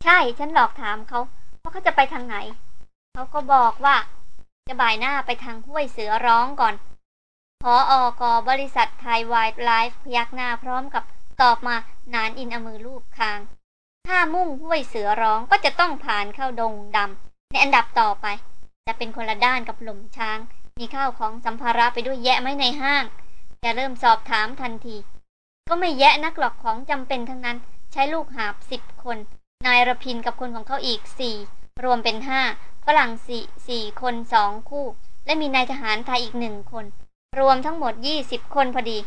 ใช่ฉันหลอกถามเขาว่าเขาจะไปทางไหน เขาก็บอกว่า จะบ่ายหน้าไปทางห้วยเสือร้องก่อนพออกอบริษัทไทยไวท์ไลฟ์พยักหน้าพร้อมกับตอบมานานอินอมือลูบคาง ถ้ามุ่งห้วยเสือร้องก็จะต้องผ่านเข้าดงดำในอันดับต่อไป จะเป็นคนละด้านกับหลุมช้าง มีข้าวของสัมภาระไปด้วยแยะไหมในห้าง จะเริ่มสอบถามทันที ก็ไม่แยะนักหลอกของจำเป็นทั้งนั้น ใช้ลูกหาบสิบคน นายระพินกับคนของเขาอีกสี่ รวมเป็นห้าฝรั่งสี่สี่คนสองคู่ และมีนายทหารไทยอีกหนึ่งคน รวมทั้งหมดยี่สิบคนพอดี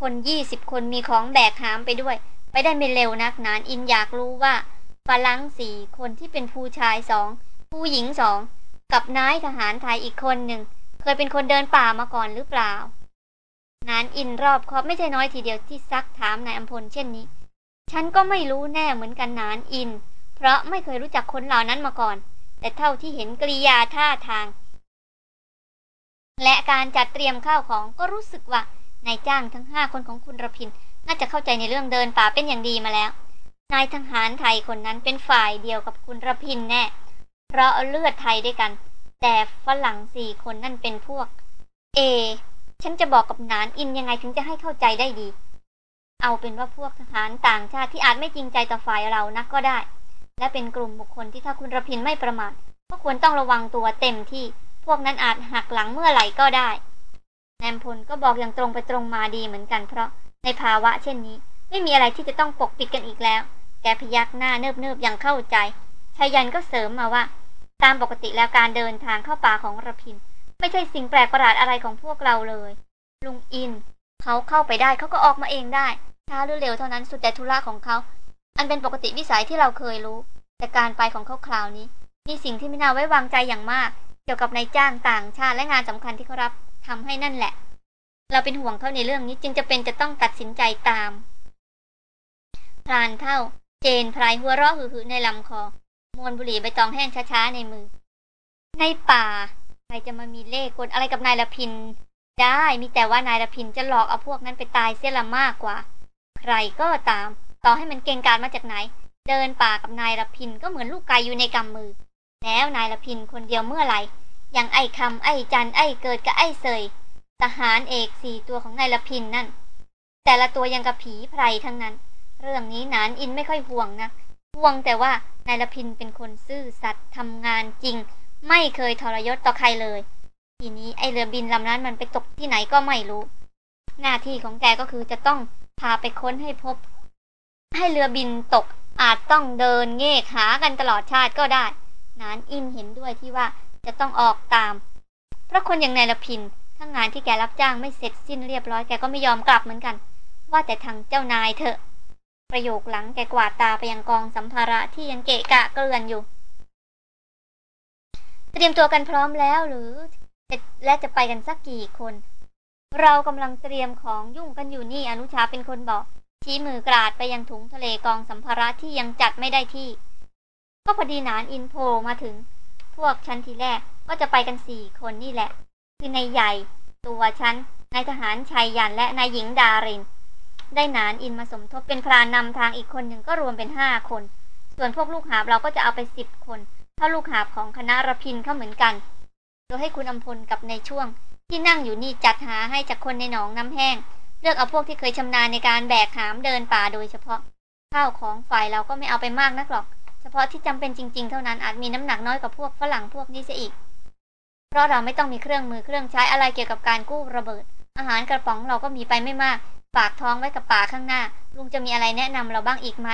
คนยี่สิบคนมีของแบกหามไปด้วย ไปได้ไม่เร็วนักนานอินอยากรู้ว่าฝรั่งสี่คนที่เป็นผู้ชายสองผู้หญิงสองกับนายทหารไทยอีกคนหนึ่งเคยเป็นคนเดินป่ามาก่อนหรือเปล่า นานอินรอบคอบไม่ใช่น้อยทีเดียวที่ซักถามนายอัมพลเช่นนี้ ฉันก็ไม่รู้แน่เหมือนกันนานอิน เพราะไม่เคยรู้จักคนเหล่านั้นมาก่อน แต่เท่าที่เห็นกริยาท่าทาง และการจัดเตรียมข้าวของก็รู้สึกว่านายจ้างทั้งห้าคนของคุณระพิน น่าจะเข้าใจในเรื่องเดินป่าเป็นอย่างดีมาแล้ว นายทหารไทยคนนั้นเป็นฝ่ายเดียวกับคุณระพินแน่ เพราะเลือดไทยด้วยกัน แต่ฝรั่งสี่คนนั่นเป็นพวก เอ ฉันจะบอกกับนานอินยังไงถึงจะให้เข้าใจได้ดี เอาเป็นว่าพวกทหารต่างชาติที่อาจไม่จริงใจต่อฝ่ายเรานักก็ได้ และเป็นกลุ่มบุคคลที่ถ้าคุณระพินไม่ประมาทก็ควรต้องระวังตัวเต็มที่ พวกนั้นอาจหักหลังเมื่อไหร่ก็ได้แนมพลก็บอกอย่างตรงไปตรงมาดีเหมือนกันเพราะในภาวะเช่นนี้ ไม่มีอะไรที่จะต้องปกปิดกันอีกแล้ว แกพยักหน้าเนิบๆอย่างเข้าใจชายันก็เสริมมาว่า ตามปกติแล้วการเดินทางเข้าป่าของระพิน ไม่ใช่สิ่งแปลกประหลาดอะไรของพวกเราเลย ลุงอิน เขาเข้าไปได้เขาก็ออกมาเองได้ช้าหรือเร็วเท่านั้นสุดแต่ธุระของเขา อันเป็นปกติวิสัยที่เราเคยรู้ แต่การไปของเขาคราวนี้ มีสิ่งที่ไม่น่าไว้วางใจอย่างมาก เกี่ยวกับนายจ้างต่างชาติและงานสำคัญที่เขารับทำให้นั่นแหละ เราเป็นห่วงเขาในเรื่องนี้จึงจะเป็นจะต้องตัดสินใจตามพรานเท่า เจนพลายหัวเราะหือๆในลำคอมวนบุหรี่ใบตองแห้งช้าๆในมือ ในป่าใครจะมามีเล่กลอะไรกับนายละพิน ได้มีแต่ว่านายละพินจะหลอกเอาพวกนั้นไปตายเสียละมากกว่า ใครก็ตาม ต่อให้มันเก่งการมาจากไหน เดินป่ากับนายละพินก็เหมือนลูกไก่อยู่ในกำมือ แล้วนายละพินคนเดียวเมื่อไหร่อย่างไอ้คำไอ้จันไอ้เกิดกับไอ้เสยทหารเอกสี่ตัวของนายละพินนั่น แต่ละตัวยังกับผีไพรทั้งนั้น เรื่องนี้นานอินไม่ค่อยห่วงนะห่วงแต่ว่านายละพินเป็นคนซื่อสัตย์ทำงานจริง ไม่เคยทรยศต่อใครเลย ทีนี้ไอเรือบินลำนั้นมันไปตกที่ไหนก็ไม่รู้ หน้าที่ของแกก็คือจะต้องพาไปค้นให้พบ ให้เรือบินตกอาจต้องเดินเง่ขากันตลอดชาติก็ได้ นานอินเห็นด้วยที่ว่าจะต้องออกตาม เพราะคนอย่างนายละพินถ้างานที่แกรับจ้างไม่เสร็จสิ้นเรียบร้อยแกก็ไม่ยอมกลับเหมือนกัน ว่าแต่ทางเจ้านายเถอะ ประโยคหลังแกกวาดตาไปยังกองสัมภาระที่ยังเกะกะเกลื่อนอยู่ เตรียมตัวกันพร้อมแล้วหรือและจะไปกันสักกี่คน เรากำลังเตรียมของยุ่งกันอยู่นี่อนุชาเป็นคนบอก ชี้มือกราดไปยังถุงทะเลกองสัมภาระที่ยังจัดไม่ได้ที่ ก็พอดีนานอินโพมาถึง พวกชั้นทีแรกก็จะไปกันสี่คนนี่แหละ คือนายใหญ่ ตัวชั้นนายทหารชายยันและนายหญิงดาริน ได้นานอินมาสมทบเป็นพรานนำทางอีกคนหนึ่งก็รวมเป็นห้าคน ส่วนพวกลูกหาบเราก็จะเอาไปสิบคนถ้าลูกหาบของคณะระพินเข้าเหมือนกัน โดยให้คุณอำพลกับในช่วง ที่นั่งอยู่นี่จัดหาให้จากคนในหนองน้ำแห้ง เลือกเอาพวกที่เคยชำนาญในการแบกหามเดินป่าโดยเฉพาะข้าวของฝ่ายเราก็ไม่เอาไปมากนักหรอก เฉพาะที่จำเป็นจริง ๆ เท่านั้นอาจมีน้ำหนักน้อยกว่าพวกฝรั่งพวกนี้เสียอีก เพราะเราไม่ต้องมีเครื่องมือเครื่องใช้อะไรเกี่ยวกับการกู้ระเบิด อาหารกระป๋องเราก็มีไปไม่มาก ฝากท้องไว้กับป่าข้างหน้า ลุงจะมีอะไรแนะนำเราบ้างอีกไหม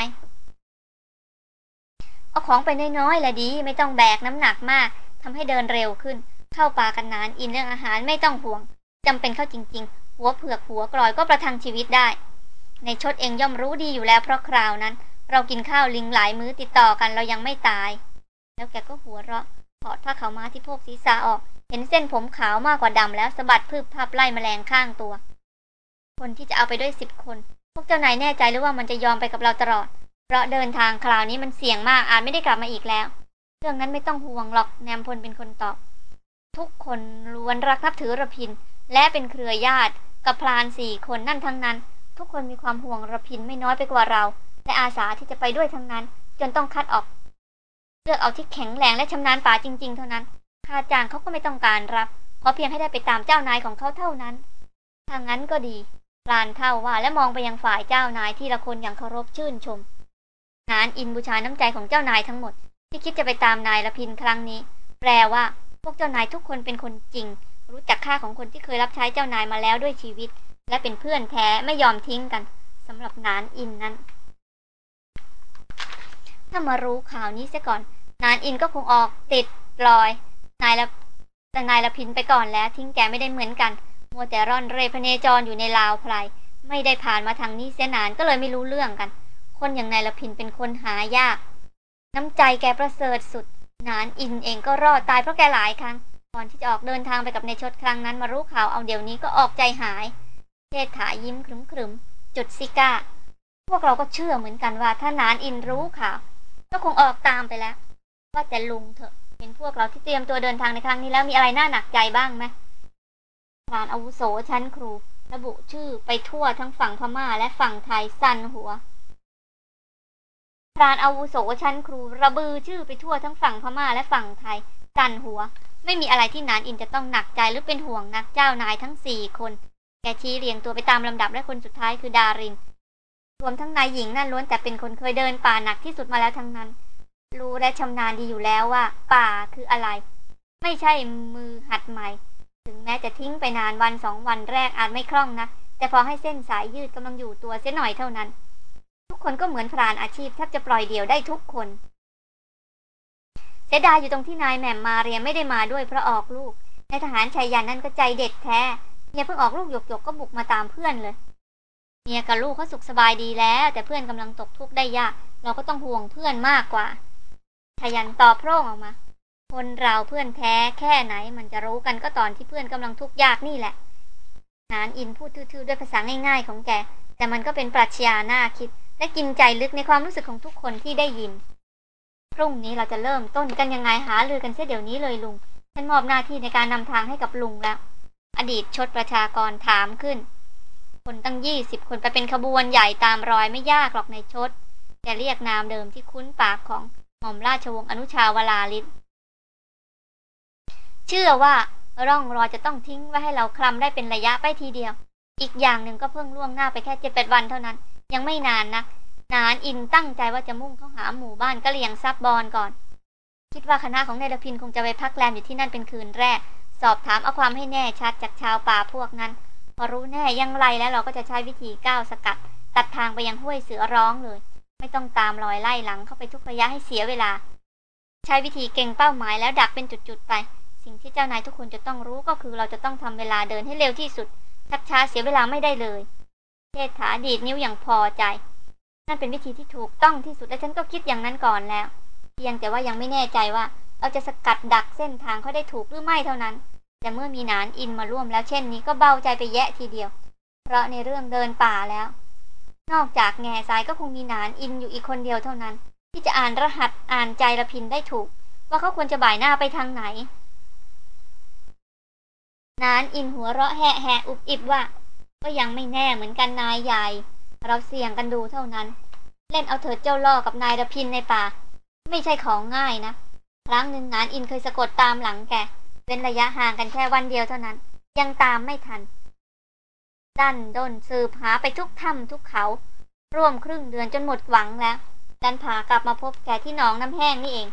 เอาของไปน้อยๆละดี ไม่ต้องแบกน้ำหนักมากทำให้เดินเร็วขึ้น เข้าป่ากันนาน อินเรื่องอาหารไม่ต้องห่วงจำเป็นเข้าจริงๆ หัวเผือกหัวกลอยก็ประทังชีวิตได้ ในชดเองย่อมรู้ดีอยู่แล้วเพราะคราวนั้น เรากินข้าวลิงหลายมื้อติดต่อกันเรายังไม่ตาย แล้วแกก็หัวเราะถอดผ้าขาวม้าที่พกศีรษะออก เห็นเส้นผมขาวมากกว่าดำแล้วสะบัดพืบพับไล่แมลงข้างตัว คนที่จะเอาไปด้วยสิบคน พวกเจ้านายแน่ใจหรือว่ามันจะยอมไปกับเราตลอด เพราะเดินทางคราวนี้มันเสี่ยงมากอาจไม่ได้กลับมาอีกแล้ว เรื่องนั้นไม่ต้องห่วงหรอกแนมพลเป็นคนตอบทุกคนล้วนรักนับถือระพิน และเป็นเครือญาติกับพลานสี่คนนั่นทั้งนั้น ทุกคนมีความห่วงระพินไม่น้อยไปกว่าเรา และอาสาที่จะไปด้วยทั้งนั้น จนต้องคัดออก เลือกเอาที่แข็งแรงและชำนาญป่าจริง ๆ เท่านั้นค่าจ้างเขาก็ไม่ต้องการรับขอเพียงให้ได้ไปตามเจ้านายของเขาเท่านั้นทางนั้นก็ดีพลานเท่าว่าและมองไปยังฝ่ายเจ้านายที่ละคนอย่างเคารพชื่นชมนานอินบูชาน้ำใจของเจ้านายทั้งหมด ที่คิดจะไปตามนายละพินครั้งนี้ แปลว่า พวกเจ้านายทุกคนเป็นคนจริง รู้จักค่าของคนที่เคยรับใช้เจ้านายมาแล้วด้วยชีวิต และเป็นเพื่อนแท้ไม่ยอมทิ้งกันสำหรับนานอินนั้น ถ้ามารู้ข่าวนี้เสียก่อน นานอินก็คงออกติดลอย นายละแต่นายละพินไปก่อนแล้ว ทิ้งแกไม่ได้เหมือนกัน มัวแต่ร่อนเรพเนจรอยู่ในลาวไพรไม่ได้ผ่านมาทางนี้เสียนานก็เลยไม่รู้เรื่องกัน คนอย่างนายละพินเป็นคนหายาก น้ำใจแกประเสริฐสุด นานอินเองก็รอดตายเพราะแกหลายครั้ง ก่อนที่จะออกเดินทางไปกับในชดครั้งนั้นมารู้ข่าวเอาเดี๋ยวนี้ก็ออกใจหายเทศขายิ้มครึมๆจุดซิก้า พวกเราก็เชื่อเหมือนกันว่าถ้านานอินรู้ข่าว ก็คงออกตามไปแล้ว ว่าแต่ลุงเถอะเห็นพวกเราที่เตรียมตัวเดินทางในครั้งนี้แล้วมีอะไรน่าหนักใจบ้างไหมพรานอาวุโสชั้นครู ระบุชื่อไปทั่วทั้งฝั่งพม่าและฝั่งไทยสั่นหัวพรานอาวุโสชั้นครู ระบือชื่อไปทั่วทั้งฝั่งพม่าและฝั่งไทย สั่นหัว ไม่มีอะไรที่นานอินจะต้องหนักใจหรือเป็นห่วงนักเจ้านายทั้งสี่คน แกชี้เรียงตัวไปตามลำดับและคนสุดท้ายคือดาริน รวมทั้งนายหญิงนั่นล้วนแต่เป็นคนเคยเดินป่าหนักที่สุดมาแล้วทั้งนั้น รู้และชำนาญดีอยู่แล้วว่า ป่าคืออะไร ไม่ใช่มือหัดใหม่ ถึงแม้จะทิ้งไปนานวันสองวันแรกอาจไม่คล่องนะแต่พอให้เส้นสายยืดกำลังอยู่ตัวเสียหน่อยเท่านั้น ทุกคนก็เหมือนพรานอาชีพแทบจะปล่อยเดี่ยวได้ทุกคน เสียดายอยู่ตรงที่นายแหม่มมาเรียไม่ได้มาด้วยเพราะออกลูกในทหารชายยันนั่นก็ใจเด็ดแท้เมียเพิ่งออกลูกหยกๆกก็บุกมาตามเพื่อนเลยเมียกับลูกเขาสุขสบายดีแล้ว แต่เพื่อนกำลังตกทุกข์ได้ยาก เราก็ต้องห่วงเพื่อนมากกว่าชายันตอบโพร่งออกมา คนเราเพื่อนแท้แค่ไหนมันจะรู้กันก็ตอนที่เพื่อนกำลังทุกข์ยากนี่แหละนานอินพูดทื่อๆด้วยภาษาง่าย ๆ ของแก แต่มันก็เป็นปรัชญาหน้าคิด และกินใจลึกในความรู้สึกของทุกคนที่ได้ยิน พรุ่งนี้เราจะเริ่มต้นกันยังไงหาลือกันเสียเดี๋ยวนี้เลยลุง ฉันมอบหน้าที่ในการนำทางให้กับลุงแล้ว อดีตชดประชากรถามขึ้น คนตั้งยี่สิบคนไปเป็นขบวนใหญ่ตามรอยไม่ยากหรอกในชดแกเรียกนามเดิมที่คุ้นปากของหม่อมราชวงศ์อนุชาวลาลิศเชื่อว่าร่องรอยจะต้องทิ้งไว้ให้เราคลำได้เป็นระยะไปทีเดียว อีกอย่างหนึ่งก็เพิ่งล่วงหน้าไปแค่เจ็ดแปดวันเท่านั้น ยังไม่นานนะ นานอินตั้งใจว่าจะมุ่งเข้าหาหมู่บ้านกะเหลี่ยงซับบอลก่อน คิดว่าคณะของนายดพินคงจะไปพักแรมอยู่ที่นั่นเป็นคืนแรก สอบถามเอาความให้แน่ชัดจากชาวป่าพวกนั้น พอรู้แน่ยังไรแล้วเราก็จะใช้วิธีก้าวสกัด ตัดทางไปยังห้วยเสือร้องเลย ไม่ต้องตามรอยไล่หลังเข้าไปทุกระยะให้เสียเวลา ใช้วิธีเก่งเป้าหมายแล้วดักเป็นจุดๆไป สิ่งที่เจ้านายทุกคนจะต้องรู้ก็คือเราจะต้องทำเวลาเดินให้เร็วที่สุดชักช้าเสียเวลาไม่ได้เลยเทษฐาดีดนิ้วอย่างพอใจ นั่นเป็นวิธีที่ถูกต้องที่สุดและฉันก็คิดอย่างนั้นก่อนแล้ว เพียงแต่ว่ายังไม่แน่ใจว่า เราจะสกัดดักเส้นทางเขาได้ถูกหรือไม่เท่านั้น แต่เมื่อมีนานอินมาร่วมแล้วเช่นนี้ก็เบาใจไปแยะทีเดียว เพราะในเรื่องเดินป่าแล้ว นอกจากแง่ทรายก็คงมีนานอินอยู่อีกคนเดียวเท่านั้น ที่จะอ่านรหัสอ่านใจระพินได้ถูก ว่าเขาควรจะบ่ายหน้าไปทางไหนนานอินหัวเราะแหะแหะอุบอิบว่า ก็ยังไม่แน่เหมือนกันนายใหญ่ เราเสี่ยงกันดูเท่านั้น เล่นเอาเถิดเจ้าล่อกับนายระพินในป่า ไม่ใช่ของง่ายนะ ครั้งหนึ่งนานอินเคยสะกดตามหลังแกเป็นระยะห่างกันแค่วันเดียวเท่านั้น ยังตามไม่ทัน ดันด้นสืบหาไปทุกถ้ำทุกเขา ร่วมครึ่งเดือนจนหมดหวังแล้ว ดันพากลับมาพบแกที่หนองน้ำแห้งนี่เอง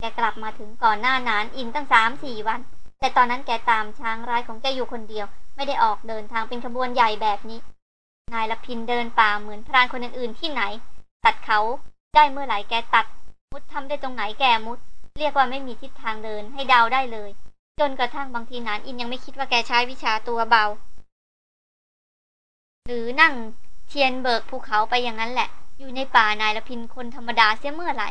แกกลับมาถึงก่อนหน้านานอินตั้งสามสี่วัน แต่ตอนนั้นแกตามช้างร้ายของแกอยู่คนเดียว ไม่ได้ออกเดินทางเป็นขบวนใหญ่แบบนี้ นายละพินเดินป่าเหมือนพรานคนอื่นๆที่ไหน ตัดเขาได้เมื่อไหร่แกตัด มุดทำได้ตรงไหนแกมุด เรียกว่าไม่มีทิศทางเดินให้เดาได้เลย จนกระทั่งบางทีนานอินยังไม่คิดว่าแกใช้วิชาตัวเบา หรือนั่งเทียนเบิกภูเขาไปอย่างนั้นแหละ อยู่ในป่านายละพินคนธรรมดาเสียเมื่อไหร่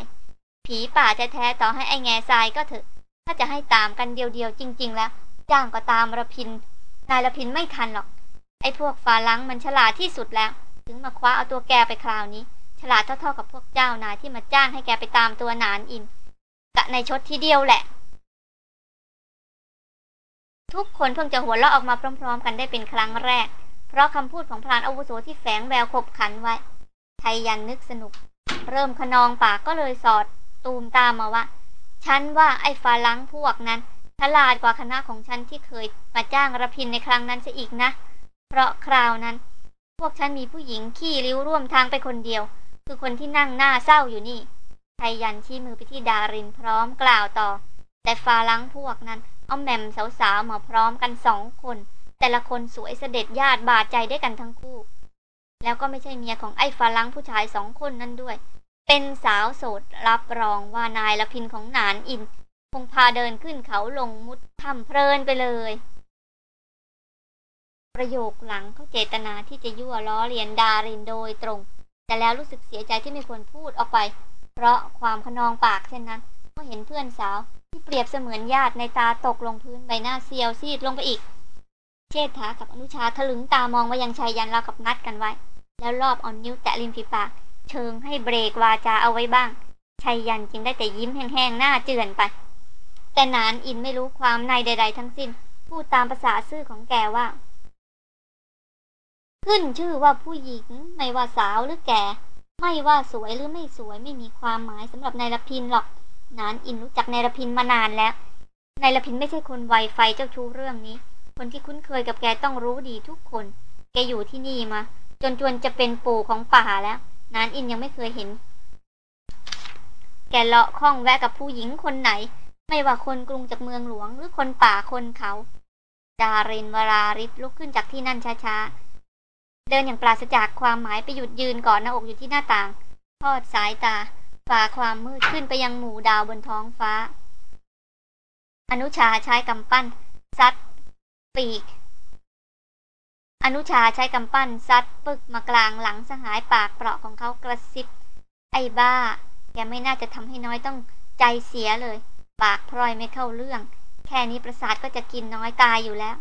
ผีป่าจะแท้ต่อให้ไอ้แง่ทรายก็เถอะ ถ้าจะให้ตามกันเดียวๆจริง ๆ แล้วจ้างก็ตามระพิน นายละพินไม่ทันหรอก ไอ้พวกฟ้าลังมันฉลาดที่สุดแล้ว ถึงมาคว้าเอาตัวแกไปคราวนี้ ฉลาดเท่าๆกับพวกเจ้านายที่มาจ้างให้แกไปตามตัวนานอินกะในชดที่เดียวแหละ ทุกคนเพิ่งจะหัวเราะออกมาพร้อม ๆ กันได้เป็นครั้งแรก เพราะคำพูดของพรานอาวุโสที่แฝงแววขบขันไว้ไทยยันนึกสนุก เริ่มขนองปากก็เลยสอดตูมตามมาว่าฉันว่าไอ้ฟาลังพวกนั้นฉลาดกว่าคณะของฉันที่เคยมาจ้างระพินในครั้งนั้นซะอีกนะ เพราะคราวนั้น พวกฉันมีผู้หญิงขี้ริ้วร่วมทางไปคนเดียว คือคนที่นั่งหน้าเศร้าอยู่นี่ไทยยันชี้มือไปที่ดารินพร้อมกล่าวต่อ แต่ฟาลังพวกนั้น เอาแหม่มสาวๆมาพร้อมกันสองคน แต่ละคนสวยเสด็จญาติบาดใจได้กันทั้งคู่ แล้วก็ไม่ใช่เมียของไอ้ฟาลังผู้ชายสองคนนั้นด้วย เป็นสาวโสดรับรองว่านายละพินของนานอิน คงพาเดินขึ้นเขาลงมุดทำเพลินไปเลย ประโยคหลังเขาเจตนาที่จะยั่วล้อเลียนดารินโดยตรง แต่แล้วรู้สึกเสียใจที่ไม่ควรพูดออกไป เพราะความขนองปากเช่นนั้นเมื่อเห็นเพื่อนสาวที่เปรียบเสมือนญาติในตาตกลงพื้นใบหน้าเซียวซีดลงไปอีก เชษฐากับอนุชาถลึงตามองมายังชายยันเรากับนัดกันไว้ แล้วรอบเอานิ้วแตะริมฝีปาก เชิงให้เบรกวาจาเอาไว้บ้างชายยันจึงได้แต่ยิ้มแห้งๆหน้าเจือนไป แต่นานอินไม่รู้ความในใด ๆ ทั้งสิ้น พูดตามภาษาซื่อของแกว่า ขึ้นชื่อว่าผู้หญิง ไม่ว่าสาวหรือแก่ ไม่ว่าสวยหรือไม่สวยไม่มีความหมายสำหรับนายรพินหรอก นานอินรู้จักนายรพินมานานแล้วนายรพินไม่ใช่คนไวไฟเจ้าชู้เรื่องนี้ คนที่คุ้นเคยกับแกต้องรู้ดีทุกคน แกอยู่ที่นี่มา จนจวนจะเป็นปู่ของป่าแล้ว นานอินยังไม่เคยเห็น แกเลาะข้องแวะกับผู้หญิงคนไหน ไม่ว่าคนกรุงจากเมืองหลวงหรือคนป่าคนเขา ดารินวราริศลุกขึ้นจากที่นั่นช้าๆ เดินอย่างปราศจากความหมายไปหยุดยืนก่อนหน้าอกอยู่ที่หน้าต่าง ทอดสายตาฝ่าความมืดขึ้นไปยังหมู่ดาวบนท้องฟ้า อนุชาใช้กำปั้น ซัด ปีก อนุชาใช้กำปั้น ซัดปึกมากลางหลังสหายปากเปราะของเขากระซิบ ไอ้บ้า แกไม่น่าจะทำให้น้อยต้องใจเสียเลย ปากพลอยไม่เข้าเรื่อง แค่นี้ประสาทก็จะกินน้อยตายอยู่แล้ว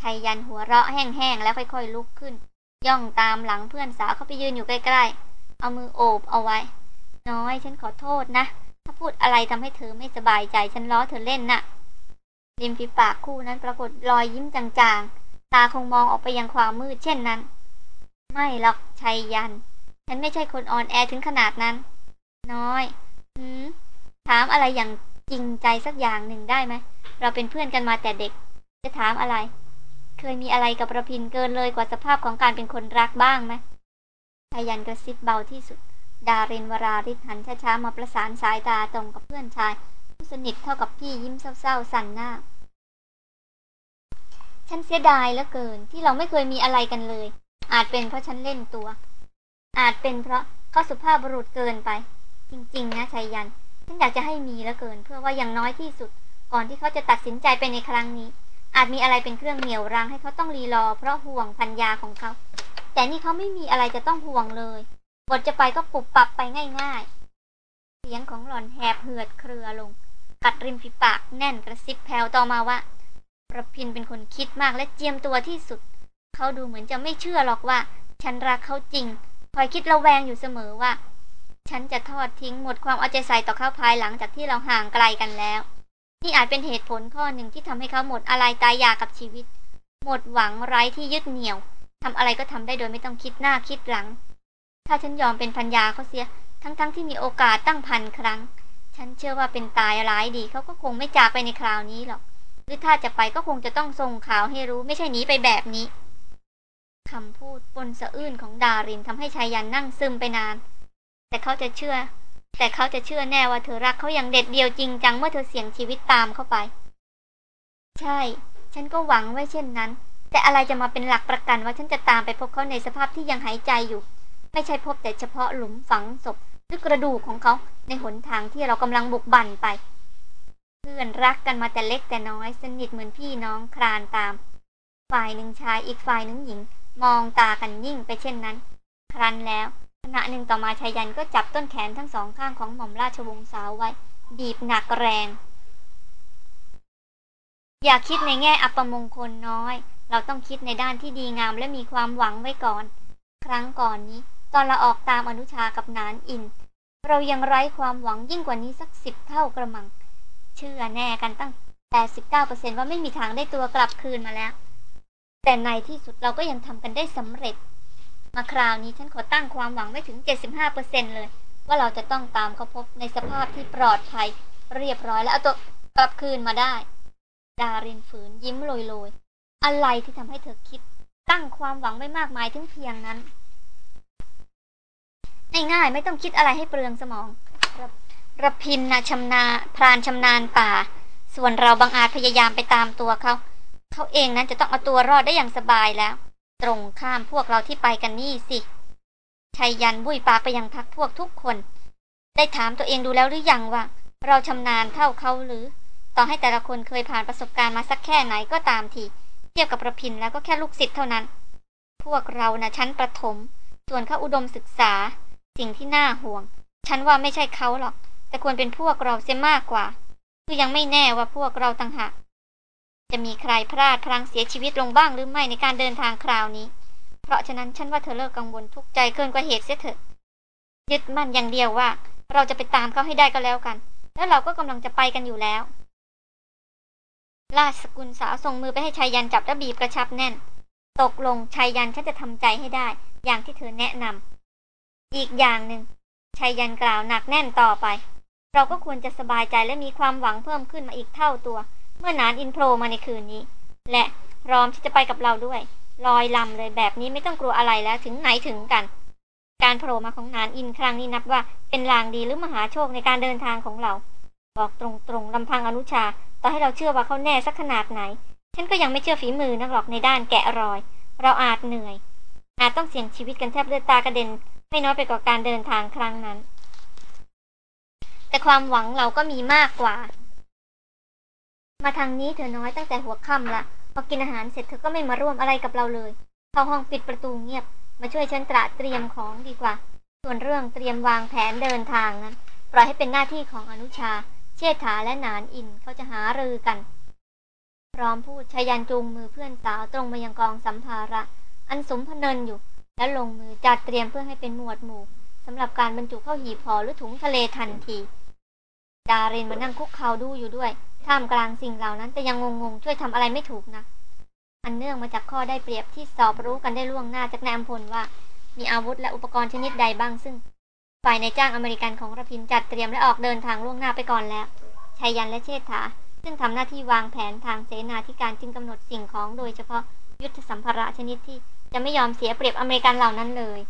ชัยยันหัวเราะแห้งๆแล้วค่อยๆลุกขึ้น ย่องตามหลังเพื่อนสาวเข้าไปยืนอยู่ใกล้ๆ เอามือโอบเอาไว้ น้อยฉันขอโทษนะ ถ้าพูดอะไรทำให้เธอไม่สบายใจฉันล้อเธอเล่นนะ่ะ ริมฝีปากคู่นั้นปรากฏรอยยิ้มจางๆ ตาคงมองออกไปยังความมืดเช่นนั้น ไม่หรอกชัยยัน ฉันไม่ใช่คนอ่อนแอถึงขนาดนั้น น้อยหืมถามอะไรอย่างจริงใจสักอย่างหนึ่งได้ไหม เราเป็นเพื่อนกันมาแต่เด็ก จะถามอะไร เคยมีอะไรกับประพินเกินเลยกว่าสภาพของการเป็นคนรักบ้างไหมชายันกระซิบเบาที่สุด ดาเรนวราริศหันช้าๆมาประสานสายตาตรงกับเพื่อนชาย ผู้สนิทเท่ากับพี่ยิ้มเศร้าๆสั่นหน้า ฉันเสียดายเหลือเกินที่เราไม่เคยมีอะไรกันเลย อาจเป็นเพราะฉันเล่นตัว อาจเป็นเพราะเขาสุภาพบุรุษเกินไป จริงๆ นะชายยัน ฉันอยากจะให้มีเหลือเกิน เพื่อว่าอย่างน้อยที่สุด ก่อนที่เขาจะตัดสินใจไปในครั้งนี้ อาจมีอะไรเป็นเครื่องเหนี่ยวรั้งให้เขาต้องรีรอ เพราะห่วงพันยาของเขา แต่นี่เขาไม่มีอะไรจะต้องห่วงเลย บทจะไปก็ปุบปับไปง่ายๆ เสียงของหล่อนแหบเหือดเครือลง กัดริมฝีปากแน่นกระซิบแผ่วต่อมาว่าประพินเป็นคนคิดมากและเจียมตัวที่สุด เขาดูเหมือนจะไม่เชื่อหรอกว่า ฉันรักเขาจริง คอยคิดระแวงอยู่เสมอว่า ฉันจะทอดทิ้งหมดความเอาใจใส่ต่อเขาภายหลังจากที่เราห่างไกลกันแล้ว นี่อาจเป็นเหตุผลข้อหนึ่งที่ทำให้เขาหมดอะไรตายอยากกับชีวิต หมดหวังไร้ที่ยึดเหนี่ยวทำอะไรก็ทำได้โดยไม่ต้องคิดหน้าคิดหลัง ถ้าฉันยอมเป็นพัญญาเขาเสีย ทั้งๆทที่มีโอกาสตั้งพันครั้ง ฉันเชื่อว่าเป็นตายร้ายดีเขาก็คงไม่จากไปในคราวนี้หรอก หรือถ้าจะไปก็คงจะต้องส่งข่าวให้รู้ไม่ใช่หนีไปแบบนี้คำพูดปนสะอื้นของดารินทำให้ชายยันนั่งซึมไปนาน แต่เขาจะเชื่อ แต่เขาจะเชื่อแน่ว่าเธอรักเขาอย่างเด็ดเดียวจริงจังเมื่อเธอเสี่ยงชีวิตตามเข้าไป ใช่ ฉันก็หวังไว้เช่นนั้น แต่อะไรจะมาเป็นหลักประกันว่าฉันจะตามไปพบเขาในสภาพที่ยังหายใจอยู่ ไม่ใช่พบแต่เฉพาะหลุมฝังศพหรือกระดูกของเขาในหนทางที่เรากำลังบุกบั่นไป เพื่อนรักกันมาแต่เล็กแต่น้อยสนิทเหมือนพี่น้องคลานตาม ฝ่ายหนึ่งชายอีกฝ่ายหนึ่งหญิง มองตากันยิ่งไปเช่นนั้น ครั้นแล้ว ขณะหนึ่งต่อมาชายันก็จับต้นแขนทั้งสองข้างของหม่อมราชวงศ์สาวไว้ บีบหนักแรง อย่าคิดในแง่อัปมงคลน้อย เราต้องคิดในด้านที่ดีงามและมีความหวังไว้ก่อน ครั้งก่อนนี้ ตอนเราออกตามอนุชากับนานอิน เรายังไร้ความหวังยิ่งกว่านี้สักสิบเท่ากระมัง เชื่อแน่กันตั้ง89%ว่าไม่มีทางได้ตัวกลับคืนมาแล้ว แต่ในที่สุดเราก็ยังทำกันได้สำเร็จ มาคราวนี้ฉันขอตั้งความหวังไว้ถึง 75%เลย ว่าเราจะต้องตามเขาพบในสภาพที่ปลอดภัย เรียบร้อยแล้วเอาตัวกลับคืนมาได้ ดารินฝืนยิ้มโรยๆ อะไรที่ทำให้เธอคิด ตั้งความหวังไม่มากมายถึงเพียงนั้นง่ายๆไม่ต้องคิดอะไรให้เปลืองสมองรระพินนะชำนาพรานชำนาญป่า ส่วนเราบางอาจพยายามไปตามตัวเขา เขาเองนั้นจะต้องเอาตัวรอดได้อย่างสบายแล้ว ตรงข้ามพวกเราที่ไปกันนี่สิชัยยันบุยปากไปยังพักพวกทุกคน ได้ถามตัวเองดูแล้วหรือยังว่า เราชำนาญเท่าเขาหรือ ต่อให้แต่ละคนเคยผ่านประสบการณ์มาสักแค่ไหนก็ตามที เทียบกับประพินแล้วก็แค่ลูกศิษย์เท่านั้น พวกเรานะชั้นประถม ส่วนเขาอุดมศึกษา สิ่งที่น่าห่วง ฉันว่าไม่ใช่เขาหรอก แต่ควรเป็นพวกเราเสียมากกว่า คือยังไม่แน่ว่าพวกเราต่างหาก จะมีใครพลาดพลังเสียชีวิตลงบ้างหรือไม่ในการเดินทางคราวนี้ เพราะฉะนั้นฉันว่าเธอเลิกกังวลทุกข์ใจเกินกว่าเหตุเสียเถอะ ยึดมั่นอย่างเดียวว่า เราจะไปตามเขาให้ได้ก็แล้วกัน แล้วเราก็กำลังจะไปกันอยู่แล้ว ราชสกุลสาวส่งมือไปให้ชายยันจับและบีบกระชับแน่น ตกลงชายยันฉันจะทำใจให้ได้ อย่างที่เธอแนะนำอีกอย่างหนึ่งชายยันกล่าวหนักแน่นต่อไป เราก็ควรจะสบายใจและมีความหวังเพิ่มขึ้นมาอีกเท่าตัว เมื่อนานอินโทรมาในคืนนี้ และพร้อมที่จะไปกับเราด้วย ลอยลำเลยแบบนี้ไม่ต้องกลัวอะไรแล้วถึงไหนถึงกัน การโผล่มาของนานอินครั้งนี้นับว่าเป็นลางดีหรือมหาโชคในการเดินทางของเรา บอกตรงๆลำพังอนุชาต่อให้เราเชื่อว่าเขาแน่สักขนาดไหน ฉันก็ยังไม่เชื่อฝีมือนักหรอกในด้านแกะรอย เราอาจเหนื่อย อาจต้องเสี่ยงชีวิตกันแทบเลือดตากระเด็น ไม่น้อยไปกว่าการเดินทางครั้งนั้น แต่ความหวังเราก็มีมากกว่า มาทางนี้เธอน้อยตั้งแต่หัวค่ำละพอกินอาหารเสร็จเธอก็ไม่มาร่วมอะไรกับเราเลย เข้าห้องปิดประตูเงียบ มาช่วยฉันตระเตรียมของดีกว่า ส่วนเรื่องเตรียมวางแผนเดินทางนั้นปล่อยให้เป็นหน้าที่ของอนุชา เชษฐาและนานอินเขาจะหารือกัน พร้อมพูดชายันจูงมือเพื่อนสาวตรงมายังกองสัมภาระ อันสมพเนินอยู่ แล้วลงมือจัดเตรียมเพื่อให้เป็นหมวดหมู่สำหรับการบรรจุเข้าหีบห่อหรือถุงทะเลทันที ดาเรนมานั่งคุกเข่าดูอยู่ด้วย ท่ามกลางสิ่งเหล่านั้น แต่ยังงงๆ ช่วยทำอะไรไม่ถูกนะ อันเนื่องมาจากข้อได้เปรียบที่สอบรู้กันได้ล่วงหน้าจากนายอำพลว่า มีอาวุธและอุปกรณ์ชนิดใดบ้างซึ่ง ฝ่ายในจ้างอเมริกันของระพินจัดเตรียมและออกเดินทางล่วงหน้าไปก่อนแล้วชายันและเชษฐา ซึ่งทำหน้าที่วางแผนทางเสนาธิการจึงกำหนดสิ่งของโดยเฉพาะยุทธสัมภาระชนิดที่จะไม่ยอมเสียเปรียบอเมริกันเหล่านั้นเลย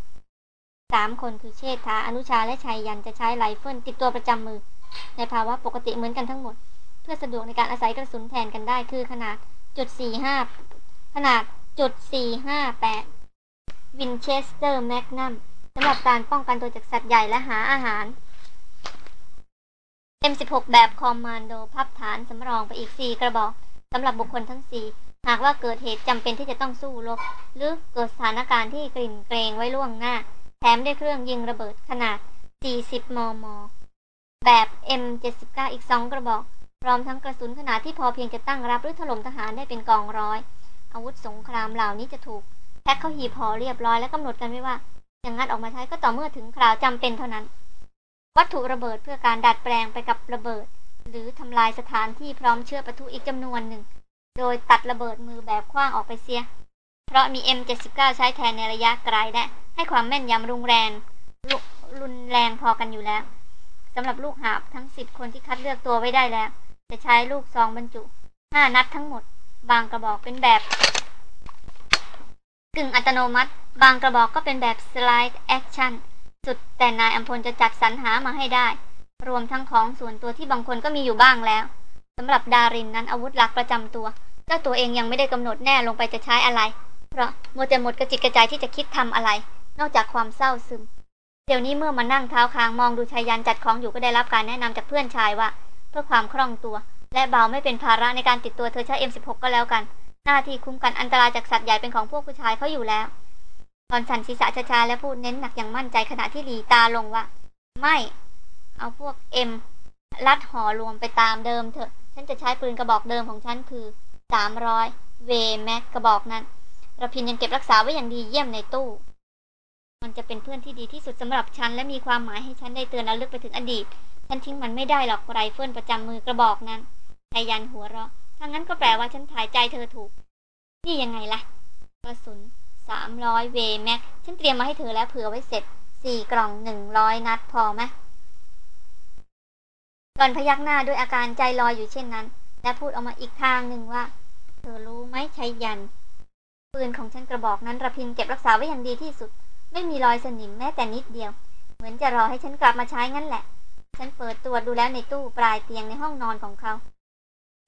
สามคนคือเชษฐาอนุชาและไชยยันต์จะใช้ไรเฟิลติดตัวประจำมือ ในภาวะปกติเหมือนกันทั้งหมด เพื่อสะดวกในการอาศัยกระสุนแทนกันได้คือขนาดจุดสี่ห้าขนาดจุดสี่ห้าแปด Winchester magnum สำหรับการป้องกันตัวจากสัตว์ใหญ่และหาอาหาร M16 แบบคอมมานโดพับฐานสำรองไปอีก 4 กระบอกสำหรับบุคคลทั้ง 4 หากว่าเกิดเหตุจำเป็นที่จะต้องสู้รบ หรือเกิดสถานการณ์ที่กลิ่นเกรงไว้ล่วงหน้า แถมด้วยเครื่องยิงระเบิดขนาด 40 มม แบบ M79 อีก2กระบอก พร้อมทั้งกระสุนขนาดที่พอเพียงจะตั้งรับหรือถล่มทหารได้เป็นกองร้อย อาวุธสงครามเหล่านี้จะถูกแพ็คเข้าหีบห่อเรียบร้อยและกำหนดกันไว้ว่าอย่างงัดออกมาใช้ก็ต่อเมื่อถึงคราวจำเป็นเท่านั้น วัตถุระเบิดเพื่อการดัดแปลงไปกับระเบิด หรือทำลายสถานที่พร้อมเชื้อประทุอีกจำนวนหนึ่ง โดยตัดระเบิดมือแบบคว้างออกไปเสีย เพราะมี M79 ใช้แทนในระยะไกลและให้ความแม่นยำรุนแรงรุนแรงพอกันอยู่แล้ว สำหรับลูกหาบทั้งสิบคนที่คัดเลือกตัวไว้ได้แล้ว จะใช้ลูกซองบรรจุห้านัดทั้งหมด บางกระบอกเป็นแบบ กึ่งอัตโนมัติ บางกระบอกก็เป็นแบบ slide action สุดแต่นายอัมพลจะจัดสรรหามาให้ได้ รวมทั้งของส่วนตัวที่บางคนก็มีอยู่บ้างแล้วสำหรับดารินนั้นอาวุธหลักประจำตัวเจ้าตัวเองยังไม่ได้กำหนดแน่ลงไปจะใช้อะไร เพราะมัวแต่หมดกระจิตกระใจที่จะคิดทำอะไร นอกจากความเศร้าซึม เดี๋ยวนี้เมื่อมานั่งเท้าคางมองดูชายยันจัดของอยู่ก็ได้รับการแนะนำจากเพื่อนชายว่า เพื่อความคล่องตัว และเบาไม่เป็นภาระในการติดตัวเธอใช้ M16 ก็แล้วกัน หน้าที่คุ้มกันอันตรายจากสัตว์ใหญ่เป็นของพวกผู้ชายเขาอยู่แล้วตอนสั่นศีรษะช้าๆและพูดเน้นหนักอย่างมั่นใจขณะที่หลีตาลงว่า ไม่ เอาพวกเอ็มลัดห่อรวมไปตามเดิมเถอะฉันจะใช้ปืนกระบอกเดิมของฉันคือสามร้อยเวแม็กกระบอกนั้นระพินยังเก็บรักษาไว้อย่างดีเยี่ยมในตู้ มันจะเป็นเพื่อนที่ดีที่สุดสำหรับฉัน และมีความหมายให้ฉันได้เตือนระลึกไปถึงอดีต ฉันทิ้งมันไม่ได้หรอกไรเฟิลประจำมือกระบอกนั้นชายันหัวเราะถ้างั้นก็แปลว่าฉันถ่ายใจเธอถูก นี่ยังไงล่ะ กระสุนสามร้อยเวแม็ก ฉันเตรียมมาให้เธอแล้วเผื่อไว้เสร็จสี่กล่องหนึ่งร้อยนัดพอไหมก่อนพยักหน้าด้วยอาการใจลอยอยู่เช่นนั้น และพูดออกมาอีกทางหนึ่งว่า เธอรู้ไหมชัยยัน ปืนของฉันกระบอกนั้นระพินเก็บรักษาไว้อย่างดีที่สุด ไม่มีรอยสนิมแม้แต่นิดเดียว เหมือนจะรอให้ฉันกลับมาใช้งั้นแหละ ฉันเปิดตัวดูแล้วในตู้ปลายเตียงในห้องนอนของเขา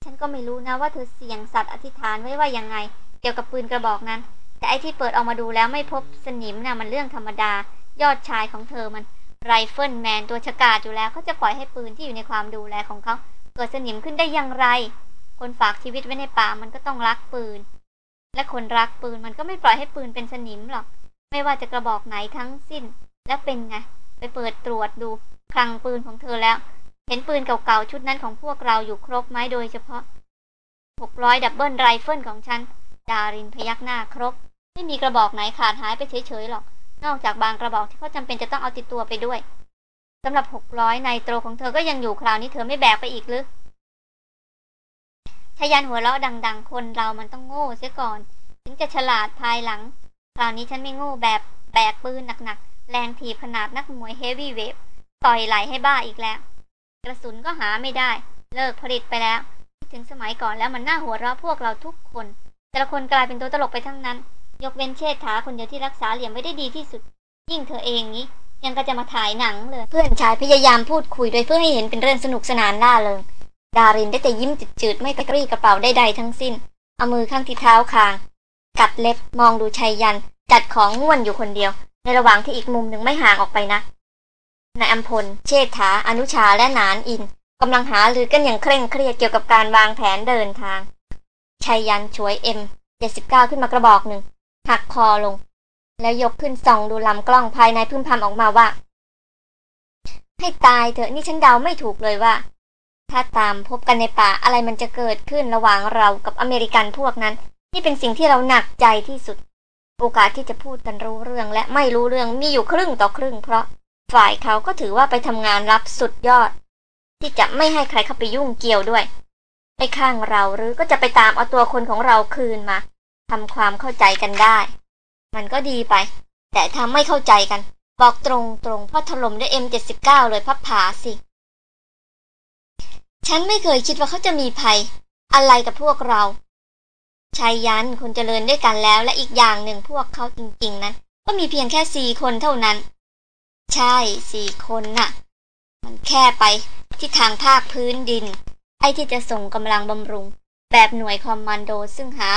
ฉันก็ไม่รู้นะว่าเธอเสี่ยงสัตว์อธิษฐานไว้ว่ายังไง เกี่ยวกับปืนกระบอกนั้น แต่ไอ้ที่เปิดออกมาดูแล้วไม่พบสนิมน่ะมันเรื่องธรรมดา ยอดชายของเธอมัน rifleman ตัวฉกาจอยู่แล้วเขาจะปล่อยให้ปืนที่อยู่ในความดูแลของเขาเกิดสนิมขึ้นได้อย่างไร คนฝากชีวิตไว้ในป่ามันก็ต้องรักปืน และคนรักปืนมันก็ไม่ปล่อยให้ปืนเป็นสนิมหรอก ไม่ว่าจะกระบอกไหนทั้งสิ้น แล้วเป็นไง ไปเปิดตรวจดูคลังปืนของเธอแล้ว เห็นปืนเก่าๆชุดนั้นของพวกเราอยู่ครบไหมโดยเฉพาะ600 double rifle ของฉัน ดารินพยักหน้าครบ ไม่มีกระบอกไหนขาดหายไปเฉยๆหรอก นอกจากบางกระบอกที่เขาจำเป็นจะต้องเอาติดตัวไปด้วยสำหรับหกร้อย nitro ของเธอก็ยังอยู่คราวนี้เธอไม่แบกไปอีกหรือชยันหัวเราะดัง ๆ คนเรามันต้องโง่เสียก่อน ถึงจะฉลาดภายหลัง คราวนี้ฉันไม่โง่แบบแบกปืนหนักๆ แรงถีบขนาดนักมวย heavyweight ต่อยไหล่ให้บ้าอีกแล้ว กระสุนก็หาไม่ได้ เลิกผลิตไปแล้ว ถึงสมัยก่อนแล้วมันน่าหัวเราะพวกเราทุกคน แต่ละคนกลายเป็นตัวตลกไปทั้งนั้น ยกเว้นเชษฐาคนเดียวที่รักษาเหลี่ยมไว้ได้ดีที่สุด ยิ่งเธอเองนี้ ยังก็จะมาถ่ายหนังเลย เพื่อนชายพยายามพูดคุยโดยเพื่อให้เห็นเป็นเรื่องสนุกสนานล่าเริงดารินได้แต่ยิ้มจืดๆไม่กระปรี้กระเป๋าใดๆทั้งสิ้น เอามือข้างที่เท้าคาง กัดเล็บมองดูชัยยัน จัดของง่วนอยู่คนเดียว ในระหว่างที่อีกมุมหนึ่งไม่ห่างออกไปนะนายอัมพล เชษฐา อนุชาและนานอินกำลังหาลือกันอย่างเคร่งเครียดเกี่ยวกับการวางแผนเดินทางชัยยันช่วยเอ็มเจ็ดสิบเก้าขึ้นมากระบอกหนึ่งหักคอลง แล้วยกขึ้นส่องดูลำกล้องภายในพึ่มพำออกมาว่า ให้ตายเถอะนี่ฉันเดาไม่ถูกเลยว่า ถ้าตามพบกันในป่าอะไรมันจะเกิดขึ้นระหว่างเรากับอเมริกันพวกนั้น นี่เป็นสิ่งที่เราหนักใจที่สุด โอกาสที่จะพูดกันรู้เรื่องและไม่รู้เรื่องมีอยู่ครึ่งต่อครึ่ง เพราะฝ่ายเขาก็ถือว่าไปทำงานรับสุดยอด ที่จะไม่ให้ใครเข้าไปยุ่งเกี่ยวด้วยไอ้ข้างเราหรือก็จะไปตามเอาตัวคนของเราคืนมาทำความเข้าใจกันได้ มันก็ดีไป แต่ถ้าไม่เข้าใจกัน บอกตรงตรงพ่อถล่มด้วยเอ็มเจ็ดสิบเก้าเลยพับผาสิ ฉันไม่เคยคิดว่าเขาจะมีภัย อะไรกับพวกเรา ชายยันคนเจริญด้วยกันแล้ว และอีกอย่างหนึ่งพวกเขาจริง ๆ นั้น ก็มีเพียงแค่สี่คนเท่านั้น ใช่สี่คนน่ะ มันแค่ไปที่ทางภาคพื้นดิน ไอ้ที่จะส่งกำลังบำรุง แบบหน่วยคอมมานโดซึ่งหา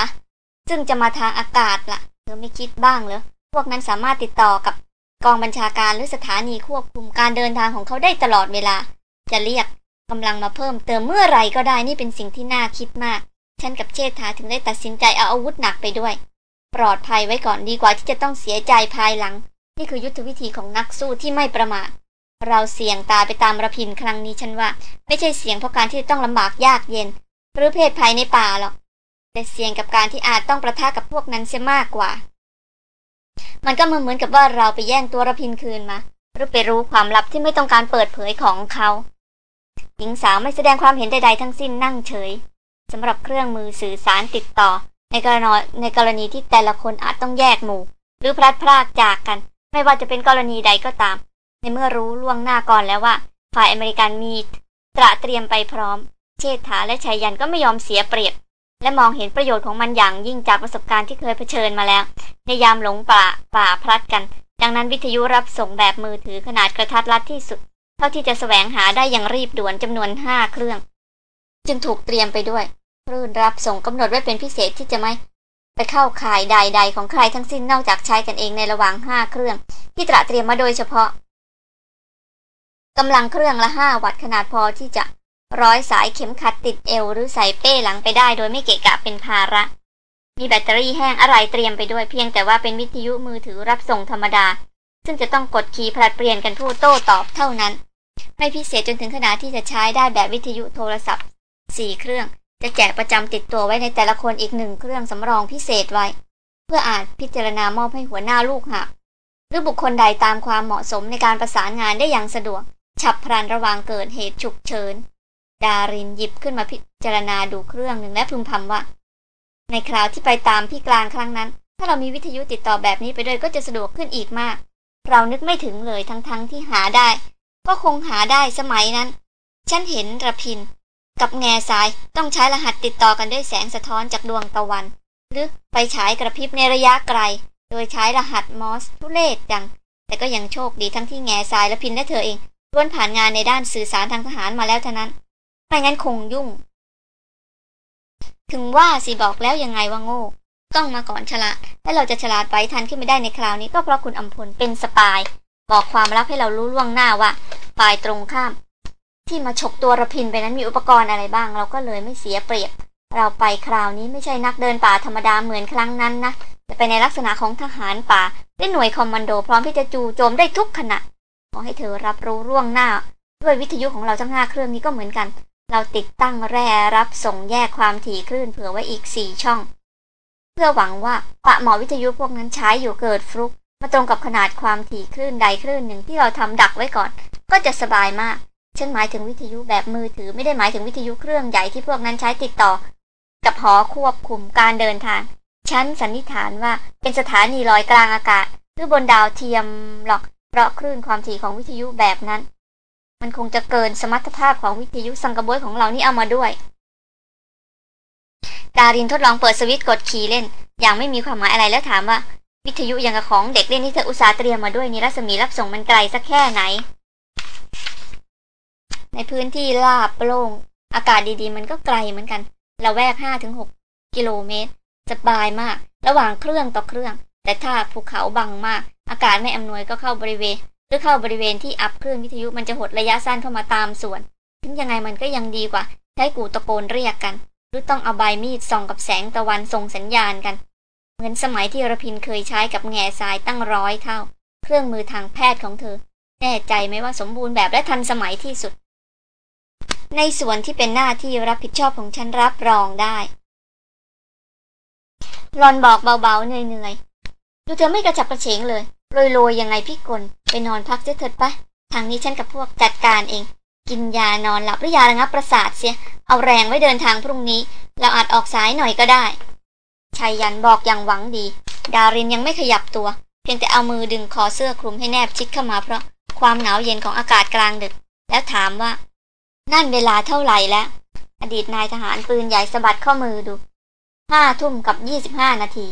ซึ่งจะมาทางอากาศละ่ะ เธอไม่คิดบ้างเหรอ พวกนั้นสามารถติดต่อกับกองบัญชาการหรือสถานีควบคุมการเดินทางของเขาได้ตลอดเวลา จะเรียกกำลังมาเพิ่มเติมเมื่อไรก็ได้นี่เป็นสิ่งที่น่าคิดมาก ฉันกับเชษฐาถึงได้ตัดสินใจเอาอาวุธหนักไปด้วย ปลอดภัยไว้ก่อนดีกว่าที่จะต้องเสียใจภายหลัง นี่คือยุทธวิธีของนักสู้ที่ไม่ประมาทเราเสี่ยงตายไปตามระพินครั้งนี้ฉันว่า ไม่ใช่เสี่ยงเพราะการที่ต้องลำบากยากเย็น หรือเพศภัยในป่าหรอก แต่เสี่ยงกับการที่อาจต้องประทะกับพวกนั้นเสียมากกว่า มันก็เหมือนกับว่าเราไปแย่งตัวระพินคืนมาหรือไปรู้ความลับที่ไม่ต้องการเปิดเผยของเขา หญิงสาวไม่แสดงความเห็นใดๆทั้งสิ้นนั่งเฉย สำหรับเครื่องมือสื่อสารติดต่อ ในกรณีในกรณีที่แต่ละคนอาจต้องแยกหมู่ หรือพลัดพรากจากกัน ไม่ว่าจะเป็นกรณีใดก็ตาม ในเมื่อรู้ล่วงหน้าก่อนแล้วว่า ฝ่ายอเมริกันมีตระเตรียมไปพร้อม เชษฐาและชายยันก็ไม่ยอมเสียเปรียบ และมองเห็นประโยชน์ของมันอย่างยิ่งจากประสบการณ์ที่เคยเผชิญมาแล้ว ในยามหลงป่าป่าพลัดกัน ดังนั้นวิทยุรับส่งแบบมือถือขนาดกระทัดรัดที่สุด เท่าที่จะสแสวงหาได้อย่างรีบด่วนจำนวนห้าเครื่อง จึงถูกเตรียมไปด้วยคลื่นรับส่งกำหนดไว้เป็นพิเศษที่จะไม่ไปเข้าข่ายใด ๆ ของใครทั้งสิ้นนอกจากใช้กันเองในระหว่างห้าเครื่อง ที่ตระเตรียมมาโดยเฉพาะกำลังเครื่องละห้าวัตต์ขนาดพอที่จะร้อยสายเข็มขัดติดเอว หรือใส่เป้หลังไปได้ โดยไม่เกะกะเป็นภาระ มีแบตเตอรี่แห้งอะไรเตรียมไปด้วยเพียงแต่ว่าเป็นวิทยุมือถือรับส่งธรรมดา ซึ่งจะต้องกดคีย์ผลัดเปลี่ยนกันพูดโต้ตอบเท่านั้น ไม่พิเศษจนถึงขนาดที่จะใช้ได้แบบวิทยุโทรศัพท์ สี่เครื่อง จะแจกประจำติดตัวไว้ในแต่ละคนอีกหนึ่งเครื่องสำรองพิเศษไว้ เพื่ออาจพิจารณามอบให้หัวหน้าลูกหักหรือบุคคลใดตามความเหมาะสมในการประสานงานได้อย่างสะดวก ฉับพลันระว่างเกิดเหตุฉุกเฉิน ดารินหยิบขึ้นมาพิจารณาดูเครื่องหนึ่งและพึมพำว่า ในคราวที่ไปตามพี่กลางครั้งนั้น ถ้าเรามีวิทยุติดต่อแบบนี้ไปด้วยก็จะสะดวกขึ้นอีกมาก เรานึกไม่ถึงเลยทั้งๆทที่หาได้ ก็คงหาได้สมัยนั้น ฉันเห็นระพิน กับแง่ทรายต้องใช้รหัสติดต่อกันด้วยแสงสะท้อนจากดวงตะวัน หรือไปฉายกระพริบในระยะไกล โดยใช้รหัสมอสทุเลศจัง แต่ก็ยังโชคดีทั้งที่แง่ทรายและพินและเธอเองล้วนผ่านงานในด้านสื่อสารทางทหารมาแล้วเท่านั้นไม่งั้นคงยุ่ง ถึงว่าสิบอกแล้วยังไงว่าโง่ ต้องมาก่อนฉลาดและเราจะฉลาดไปทันขึ้นไม่ได้ในคราวนี้ก็เพราะคุณอัมพลเป็นสปาย บอกความลับให้เรารู้ล่วงหน้าว่าฝ่ายตรงข้าม ที่มาฉกตัวระพินไปนั้นมีอุปกรณ์อะไรบ้าง เราก็เลยไม่เสียเปรียบ เราไปคราวนี้ไม่ใช่นักเดินป่าธรรมดาเหมือนครั้งนั้นนะจะไปในลักษณะของทหารป่าได้หน่วยคอมมานโดพร้อมที่จะจู่โจมได้ทุกขณะขอให้เธอรับรู้ร่วงหน้า ด้วยวิทยุของเราทั้งห้าเครื่องนี้ก็เหมือนกัน เราติดตั้งแร่รับส่งแยกความถี่คลื่นเผื่อไว้อีกสี่ช่อง เพื่อหวังว่าปะหมอวิทยุพวกนั้นใช้อยู่เกิดฟลุก มาตรงกับขนาดความถี่คลื่นใดคลื่นหนึ่งที่เราทำดักไว้ก่อน ก็จะสบายมาก ฉันหมายถึงวิทยุแบบมือถือไม่ได้หมายถึงวิทยุเครื่องใหญ่ที่พวกนั้นใช้ติดต่อ กับหอควบคุมการเดินทาง ฉันสันนิษฐานว่าเป็นสถานีลอยกลางอากาศ หรือบนดาวเทียมหรอกเพราะคลื่นความถี่ของวิทยุแบบนั้น มันคงจะเกินสมรรถภาพของวิทยุสังกะบวยของเรานี่เอามาด้วยดารินทดลองเปิดสวิตช์กดคีย์เล่น อย่างไม่มีความหมายอะไรแล้วถามว่า วิทยุอย่างกับของเด็กเล่นที่เธออุตส่าห์เตรียมมาด้วยนี่รัศมีรับส่งมันไกลสักแค่ไหน ในพื้นที่ราบโล่ง อากาศดีๆ มันก็ไกลเหมือนกันเราแวกห้าถึงหกกิโลเมตร สบายมาก ระหว่างเครื่องต่อเครื่อง แต่ถ้าภูเขาบังมาก อากาศไม่อำนวยก็เข้าบริเวณ หรือเข้าบริเวณที่อับเคลื่นวิทยุมันจะหดระยะสั้นเข้ามาตามส่วน ถึงยังไงมันก็ยังดีกว่า ใช้กูตะโกนเรียกกัน หรือต้องเอาใบมีดส่องกับแสงตะวันส่งสัญญาณกัน เหมือนสมัยที่รพินเคยใช้กับแง่ทรายตั้งร้อยเท่า เครื่องมือทางแพทย์ของเธอ แน่ใจไหมว่าสมบูรณ์แบบและทันสมัยที่สุด ในส่วนที่เป็นหน้าที่รับผิดชอบของฉันรับรองได้รอนบอกเบาๆเหนื่อยๆดูเธอไม่กระฉับกระเฉงเลยโรยๆยังไงพี่กลไปนอนพักเสียเถิดปะทางนี้ฉันกับพวกจัดการเอง กินยานอนหลับหรือยาระงับประสาทเสีย เอาแรงไว้เดินทางพรุ่งนี้ เราอาจออกสายหน่อยก็ได้ชายยันบอกอย่างหวังดี ดารินยังไม่ขยับตัว เพียงแต่เอามือดึงคอเสื้อคลุมให้แนบชิดเข้ามาเพราะความหนาวเย็นของอากาศกลางดึก แล้วถามว่า นั่นเวลาเท่าไหร่แล้ว อดีตนายทหารปืนใหญ่สะบัดข้อมือดู ห้าทุ่มกับยี่สิบห้านาที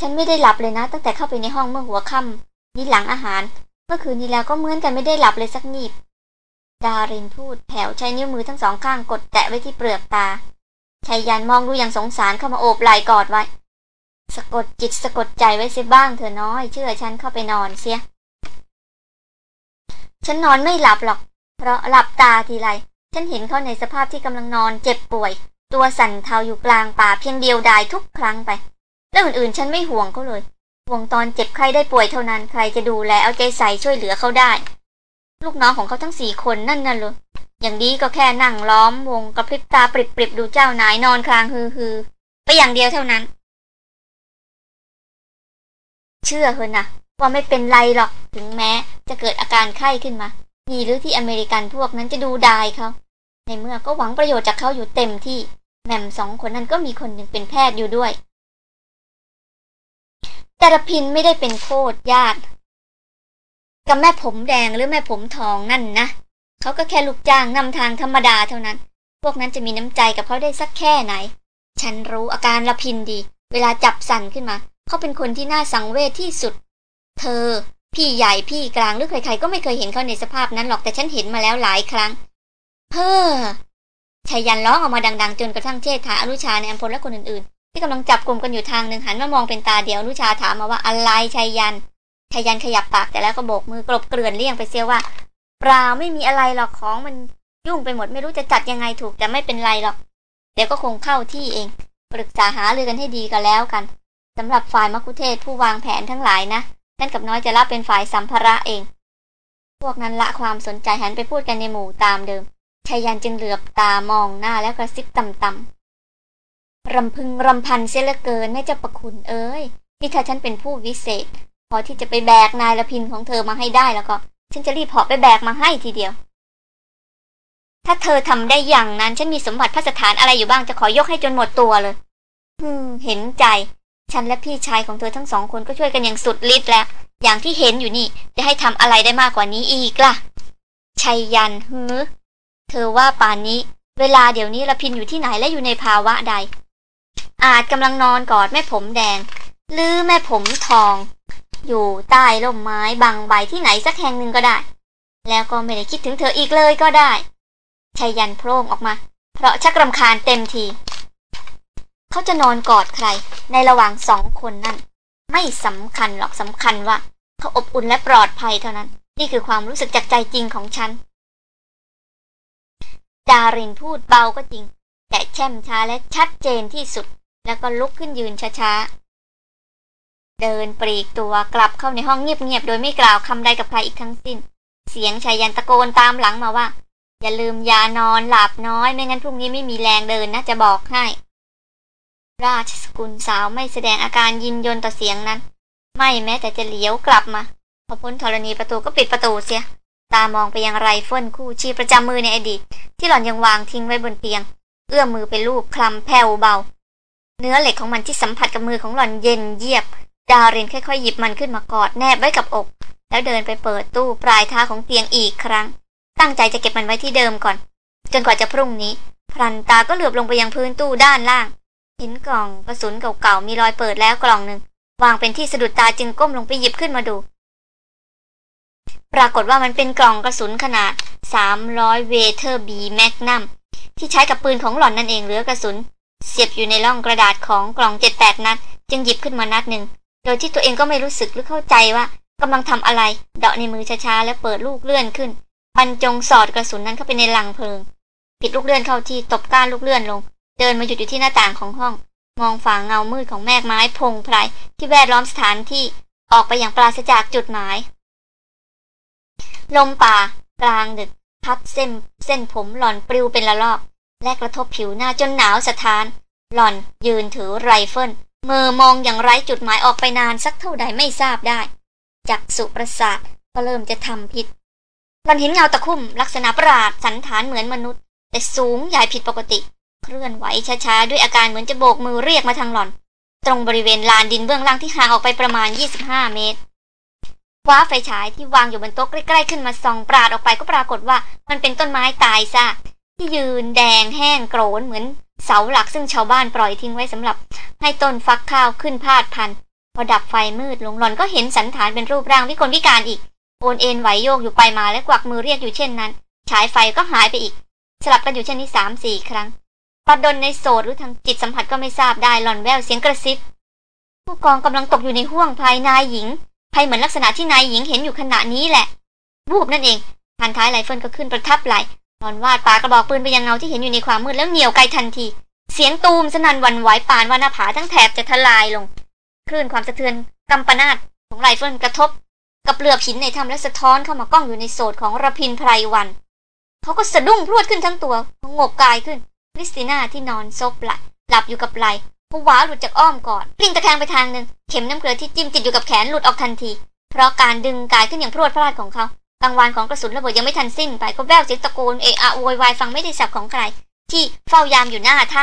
ฉันไม่ได้หลับเลยนะ ตั้งแต่เข้าไปในห้องเมื่อหัวค่ำนี่หลังอาหาร เมื่อคืนนี้แล้วก็เหมือนกันไม่ได้หลับเลยสักนิดดารินพูดแถวใช้นิ้วมือทั้งสองข้างกดแตะไว้ที่เปลือกตาชายยันมองดูอย่างสงสารเข้ามาโอบไหล่กอดไว้ สะกดจิตสะกดใจไว้เสียบ้างเถอะน้อย เชื่อฉันเข้าไปนอนเสีย ฉันนอนไม่หลับหรอก เพราะหลับตาทีไรฉันเห็นเขาในสภาพที่กำลังนอนเจ็บป่วย ตัวสั่นเทาอยู่กลางป่าเพียงเดียวดายทุกครั้งไปเรื่องอื่นๆ ฉันไม่ห่วงเขาเลยห่วงตอนเจ็บใครได้ป่วยเท่านั้นใครจะดูแลเอาใจใส่ช่วยเหลือเขาได้ ลูกน้องของเขาทั้งสี่คนนั่นน่ะเลยอย่างดีก็แค่นั่งล้อมวงกระพริบตาปริบๆดูเจ้านายนอนคลางฮือฮือไปอย่างเดียวเท่านั้น เชื่อเถอะนะว่าไม่เป็นไรหรอกถึงแม้จะเกิดอาการไข้ขึ้นมา นี่หรือที่อเมริกันพวกนั้นจะดูดายเขาในเมื่อก็หวังประโยชน์จากเขาอยู่เต็มที่แม่มสองคนนั้นก็มีคนหนึ่งเป็นแพทย์อยู่ด้วย แต่ระพินไม่ได้เป็นโคตรญาติ กับแม่ผมแดงหรือแม่ผมทองนั่นนะเขาก็แค่ลูกจ้างนำทางธรรมดาเท่านั้น พวกนั้นจะมีน้ำใจกับเขาได้สักแค่ไหน ฉันรู้อาการระพินดี เวลาจับสั่นขึ้นมา เขาเป็นคนที่น่าสังเวชที่สุด เธอ พี่ใหญ่พี่กลางหรือใครๆก็ไม่เคยเห็นเขาในสภาพนั้นหรอกแต่ฉันเห็นมาแล้วหลายครั้งเฮ้อชายันร้องออกมาดังๆ จนกระทั่งเชษฐาอนุชาในอัมพลและคนอื่นๆ ที่กำลังจับกลุ่มกันอยู่ทางหนึ่งหันมามองเป็นตาเดียวอนุชาถามมาว่าอะไรชายันชายันขยับปากแต่แล้วก็โบกมือกลบเกลื่อนเลี่ยงไปเสียว่าเปล่าไม่มีอะไรหรอกของมันยุ่งไปหมดไม่รู้จะจัดยังไงถูกแต่ไม่เป็นไรหรอก เดี๋ยวก็คงเข้าที่เอง ปรึกษาหาเรือกันให้ดีกันแล้วกันสำหรับฝ่ายมัคุเทศผู้วางแผนทั้งหลายนะ นั่นกับน้อยจะรับเป็นฝ่ายสัมภาระเอง พวกนั้นละความสนใจหันไปพูดกันในหมู่ตามเดิมชายันจึงเหลือบตามองหน้าแล้วกระซิบต่ำๆรำพึงรำพันเสียเหลือเกินแม่เจ้าประคุณเอ้ยนี่ถ้าฉันเป็นผู้วิเศษ พอที่จะไปแบกนายละพินของเธอมาให้ได้แล้วก็ ฉันจะรีบเหาะไปแบกมาให้ทีเดียว ถ้าเธอทำได้อย่างนั้น ฉันมีสมบัติพระสถานอะไรอยู่บ้างจะขอยกให้จนหมดตัวเลยฮึมเห็นใจ ฉันและพี่ชายของเธอทั้งสองคนก็ช่วยกันอย่างสุดฤทธิ์แล้ว อย่างที่เห็นอยู่นี่ จะให้ทำอะไรได้มากกว่านี้อีกล่ะ ชัยยันฮือเธอว่าป่านนี้ เวลาเดี๋ยวนี้ละพินอยู่ที่ไหนและอยู่ในภาวะใด อาจกำลังนอนกอดแม่ผมแดง หรือแม่ผมทอง อยู่ใต้ร่มไม้บางใบที่ไหนสักแห่งหนึ่งก็ได้ แล้วก็ไม่ได้คิดถึงเธออีกเลยก็ได้ชายันโพร่งออกมา เพราะชักรำคาญเต็มที เขาจะนอนกอดใคร ในระหว่างสองคนนั่น ไม่สำคัญหรอกสำคัญว่า เขาอบอุ่นและปลอดภัยเท่านั้น นี่คือความรู้สึกจากใจจริงของฉัน ดารินพูดเบาก็จริง แต่แช่มช้าและชัดเจนที่สุด แล้วก็ลุกขึ้นยืนช้าๆ เดินปรีกตัวกลับเข้าในห้องเงียบๆ โดยไม่กล่าวคำใดกับใครอีกทั้งสิ้น เสียงชายยันตะโกนตามหลังมาว่าอย่าลืมยานอนหลับน้อยไม่งั้นพรุ่งนี้ไม่มีแรงเดินนะจะบอกให้ ราชสกุลสาวไม่แสดงอาการยินยนต่อเสียงนั้น ไม่แม้แต่จะเลี้ยวกลับมา พอพ้นธรณีประตูก็ปิดประตูเสีย ตามองไปยังไรเฟิลคู่ชีพประจำมือในอดีต ที่หล่อนยังวางทิ้งไว้บนเตียง เอื้อมมือไปลูบคลำแผ่วเบา เนื้อเหล็กของมันที่สัมผัสกับมือของหล่อนเย็นเยียบ ดารินค่อยๆหยิบมันขึ้นมากอดแนบไว้กับอก แล้วเดินไปเปิดตู้ปลายเท้าของเตียงอีกครั้ง ตั้งใจจะเก็บมันไว้ที่เดิมก่อน จนกว่าจะพรุ่งนี้พลันตาก็เหลือบลงไปยังพื้นตู้ด้านล่าง เห็นกล่องกระสุนเก่าๆมีรอยเปิดแล้วกล่องหนึ่งวางเป็นที่สะดุดตาจึงก้มลงไปหยิบขึ้นมาดู ปรากฏว่ามันเป็นกล่องกระสุนขนาด 300 Weatherby Magnum ที่ใช้กับปืนของหล่อนนั่นเองเหลือกระสุน เสียบอยู่ในร่องกระดาษของกล่อง 7-8 นัด จึงหยิบขึ้นมานัดหนึ่งโดยที่ตัวเองก็ไม่รู้สึกหรือเข้าใจว่ากำลังทำอะไร เดาะในมือช้าๆแล้วเปิดลูกเลื่อนขึ้นบรรจงสอดกระสุนนั้นเข้าไปในรังเพลิง ปิดลูกเลื่อนเข้าที่ตบก้านลูกเลื่อนลง เดินมาหยุดอยู่ที่หน้าต่างของห้อง มองฝ่าเงามืดของแมกไม้พงไพรที่แวดล้อมสถานที่ออกไปอย่างปราศจากจุดหมาย ลมป่า กลางดึก พัดเส้น เส้นผมหล่อนปลิวเป็นละลอก และกระทบผิวหน้าจนหนาวสะท้าน หล่อนยืนถือไรเฟิลมือมองอย่างไร้จุดหมายออกไปนานสักเท่าใดไม่ทราบได้ จากสุประสาทก็เริ่มจะทำผิดหล่อนเห็นเงาตะคุ่มลักษณะประหลาดสันฐานเหมือนมนุษย์ แต่สูงใหญ่ผิดปกติ เคลื่อนไหวช้าๆ ด้วยอาการเหมือนจะโบกมือเรียกมาทางหล่อน ตรงบริเวณลานดินเบื้องล่างที่ห่างออกไปประมาณ 25 เมตรคว้าไฟฉายที่วางอยู่บนโต๊ะใกล้ๆขึ้นมาส่องปราดออกไปก็ปรากฏว่ามันเป็นต้นไม้ตายซากที่ยืนแดงแห้งโกรนเหมือนเสาหลักซึ่งชาวบ้านปล่อยทิ้งไว้สำหรับ ให้ต้นฟักข้าวขึ้นพาดพัน พอดับไฟมืดลงหล่อนก็เห็นสันฐานเป็นรูปร่างวิกลวิการอีก โอนเอ็นไหวโยกอยู่ไปมาและกวักมือเรียกอยู่เช่นนั้น ฉายไฟก็หายไปอีก สลับกันอยู่เช่นนี้สามสี่ครั้ง บัดดลในโสตหรือทางจิตสัมผัสก็ไม่ทราบได้หล่อนแว่วเสียงกระซิบ ผู้กองกำลังตกอยู่ในห้วงภัยนายหญิงภัยเหมือนลักษณะที่นายหญิงเห็นอยู่ขณะนี้แหละวูบนั่นเองพานท้ายไรเฟิลก็ขึ้นประทับไหล่หล่อนวาดปากระบอกปืนไปยังเงาที่เห็นอยู่ในความมืดแล้วเหนี่ยวไกทันที เสียงตูมสนั่นหวั่นไหวปานว่าหน้าผาทั้งแถบจะทลายลงคลื่นความสะเทือนกัมปนาทของไรเฟิลกระทบ กับเปลือกหินในถ้ำและสะท้อนเข้ามาก้องอยู่ในโสตของรพินทร์ ไพรวัลย์เขาก็สะดุ้งพรวดขึ้นทั้งตัวผงกกายขึ้น คริสติน่าที่นอนซบหลับหลับอยู่กับไหล่ผวาหลุดจากอ้อมกอดกลิ้งตะแคงไปทางหนึ่งเข็มน้ำเกลือที่จิ้มติดอยู่กับแขนหลุดออกทันที เพราะการดึงกายขึ้นอย่างพรวดพราดของเขากังวานของกระสุนระเบิดยังไม่ทันสิ้นไปก็แว่วเสียงตะโกนเอะอะโวยวายฟังไม่ได้ศัพท์ของใคร ที่เฝ้ายามอยู่หน้าถ้ำ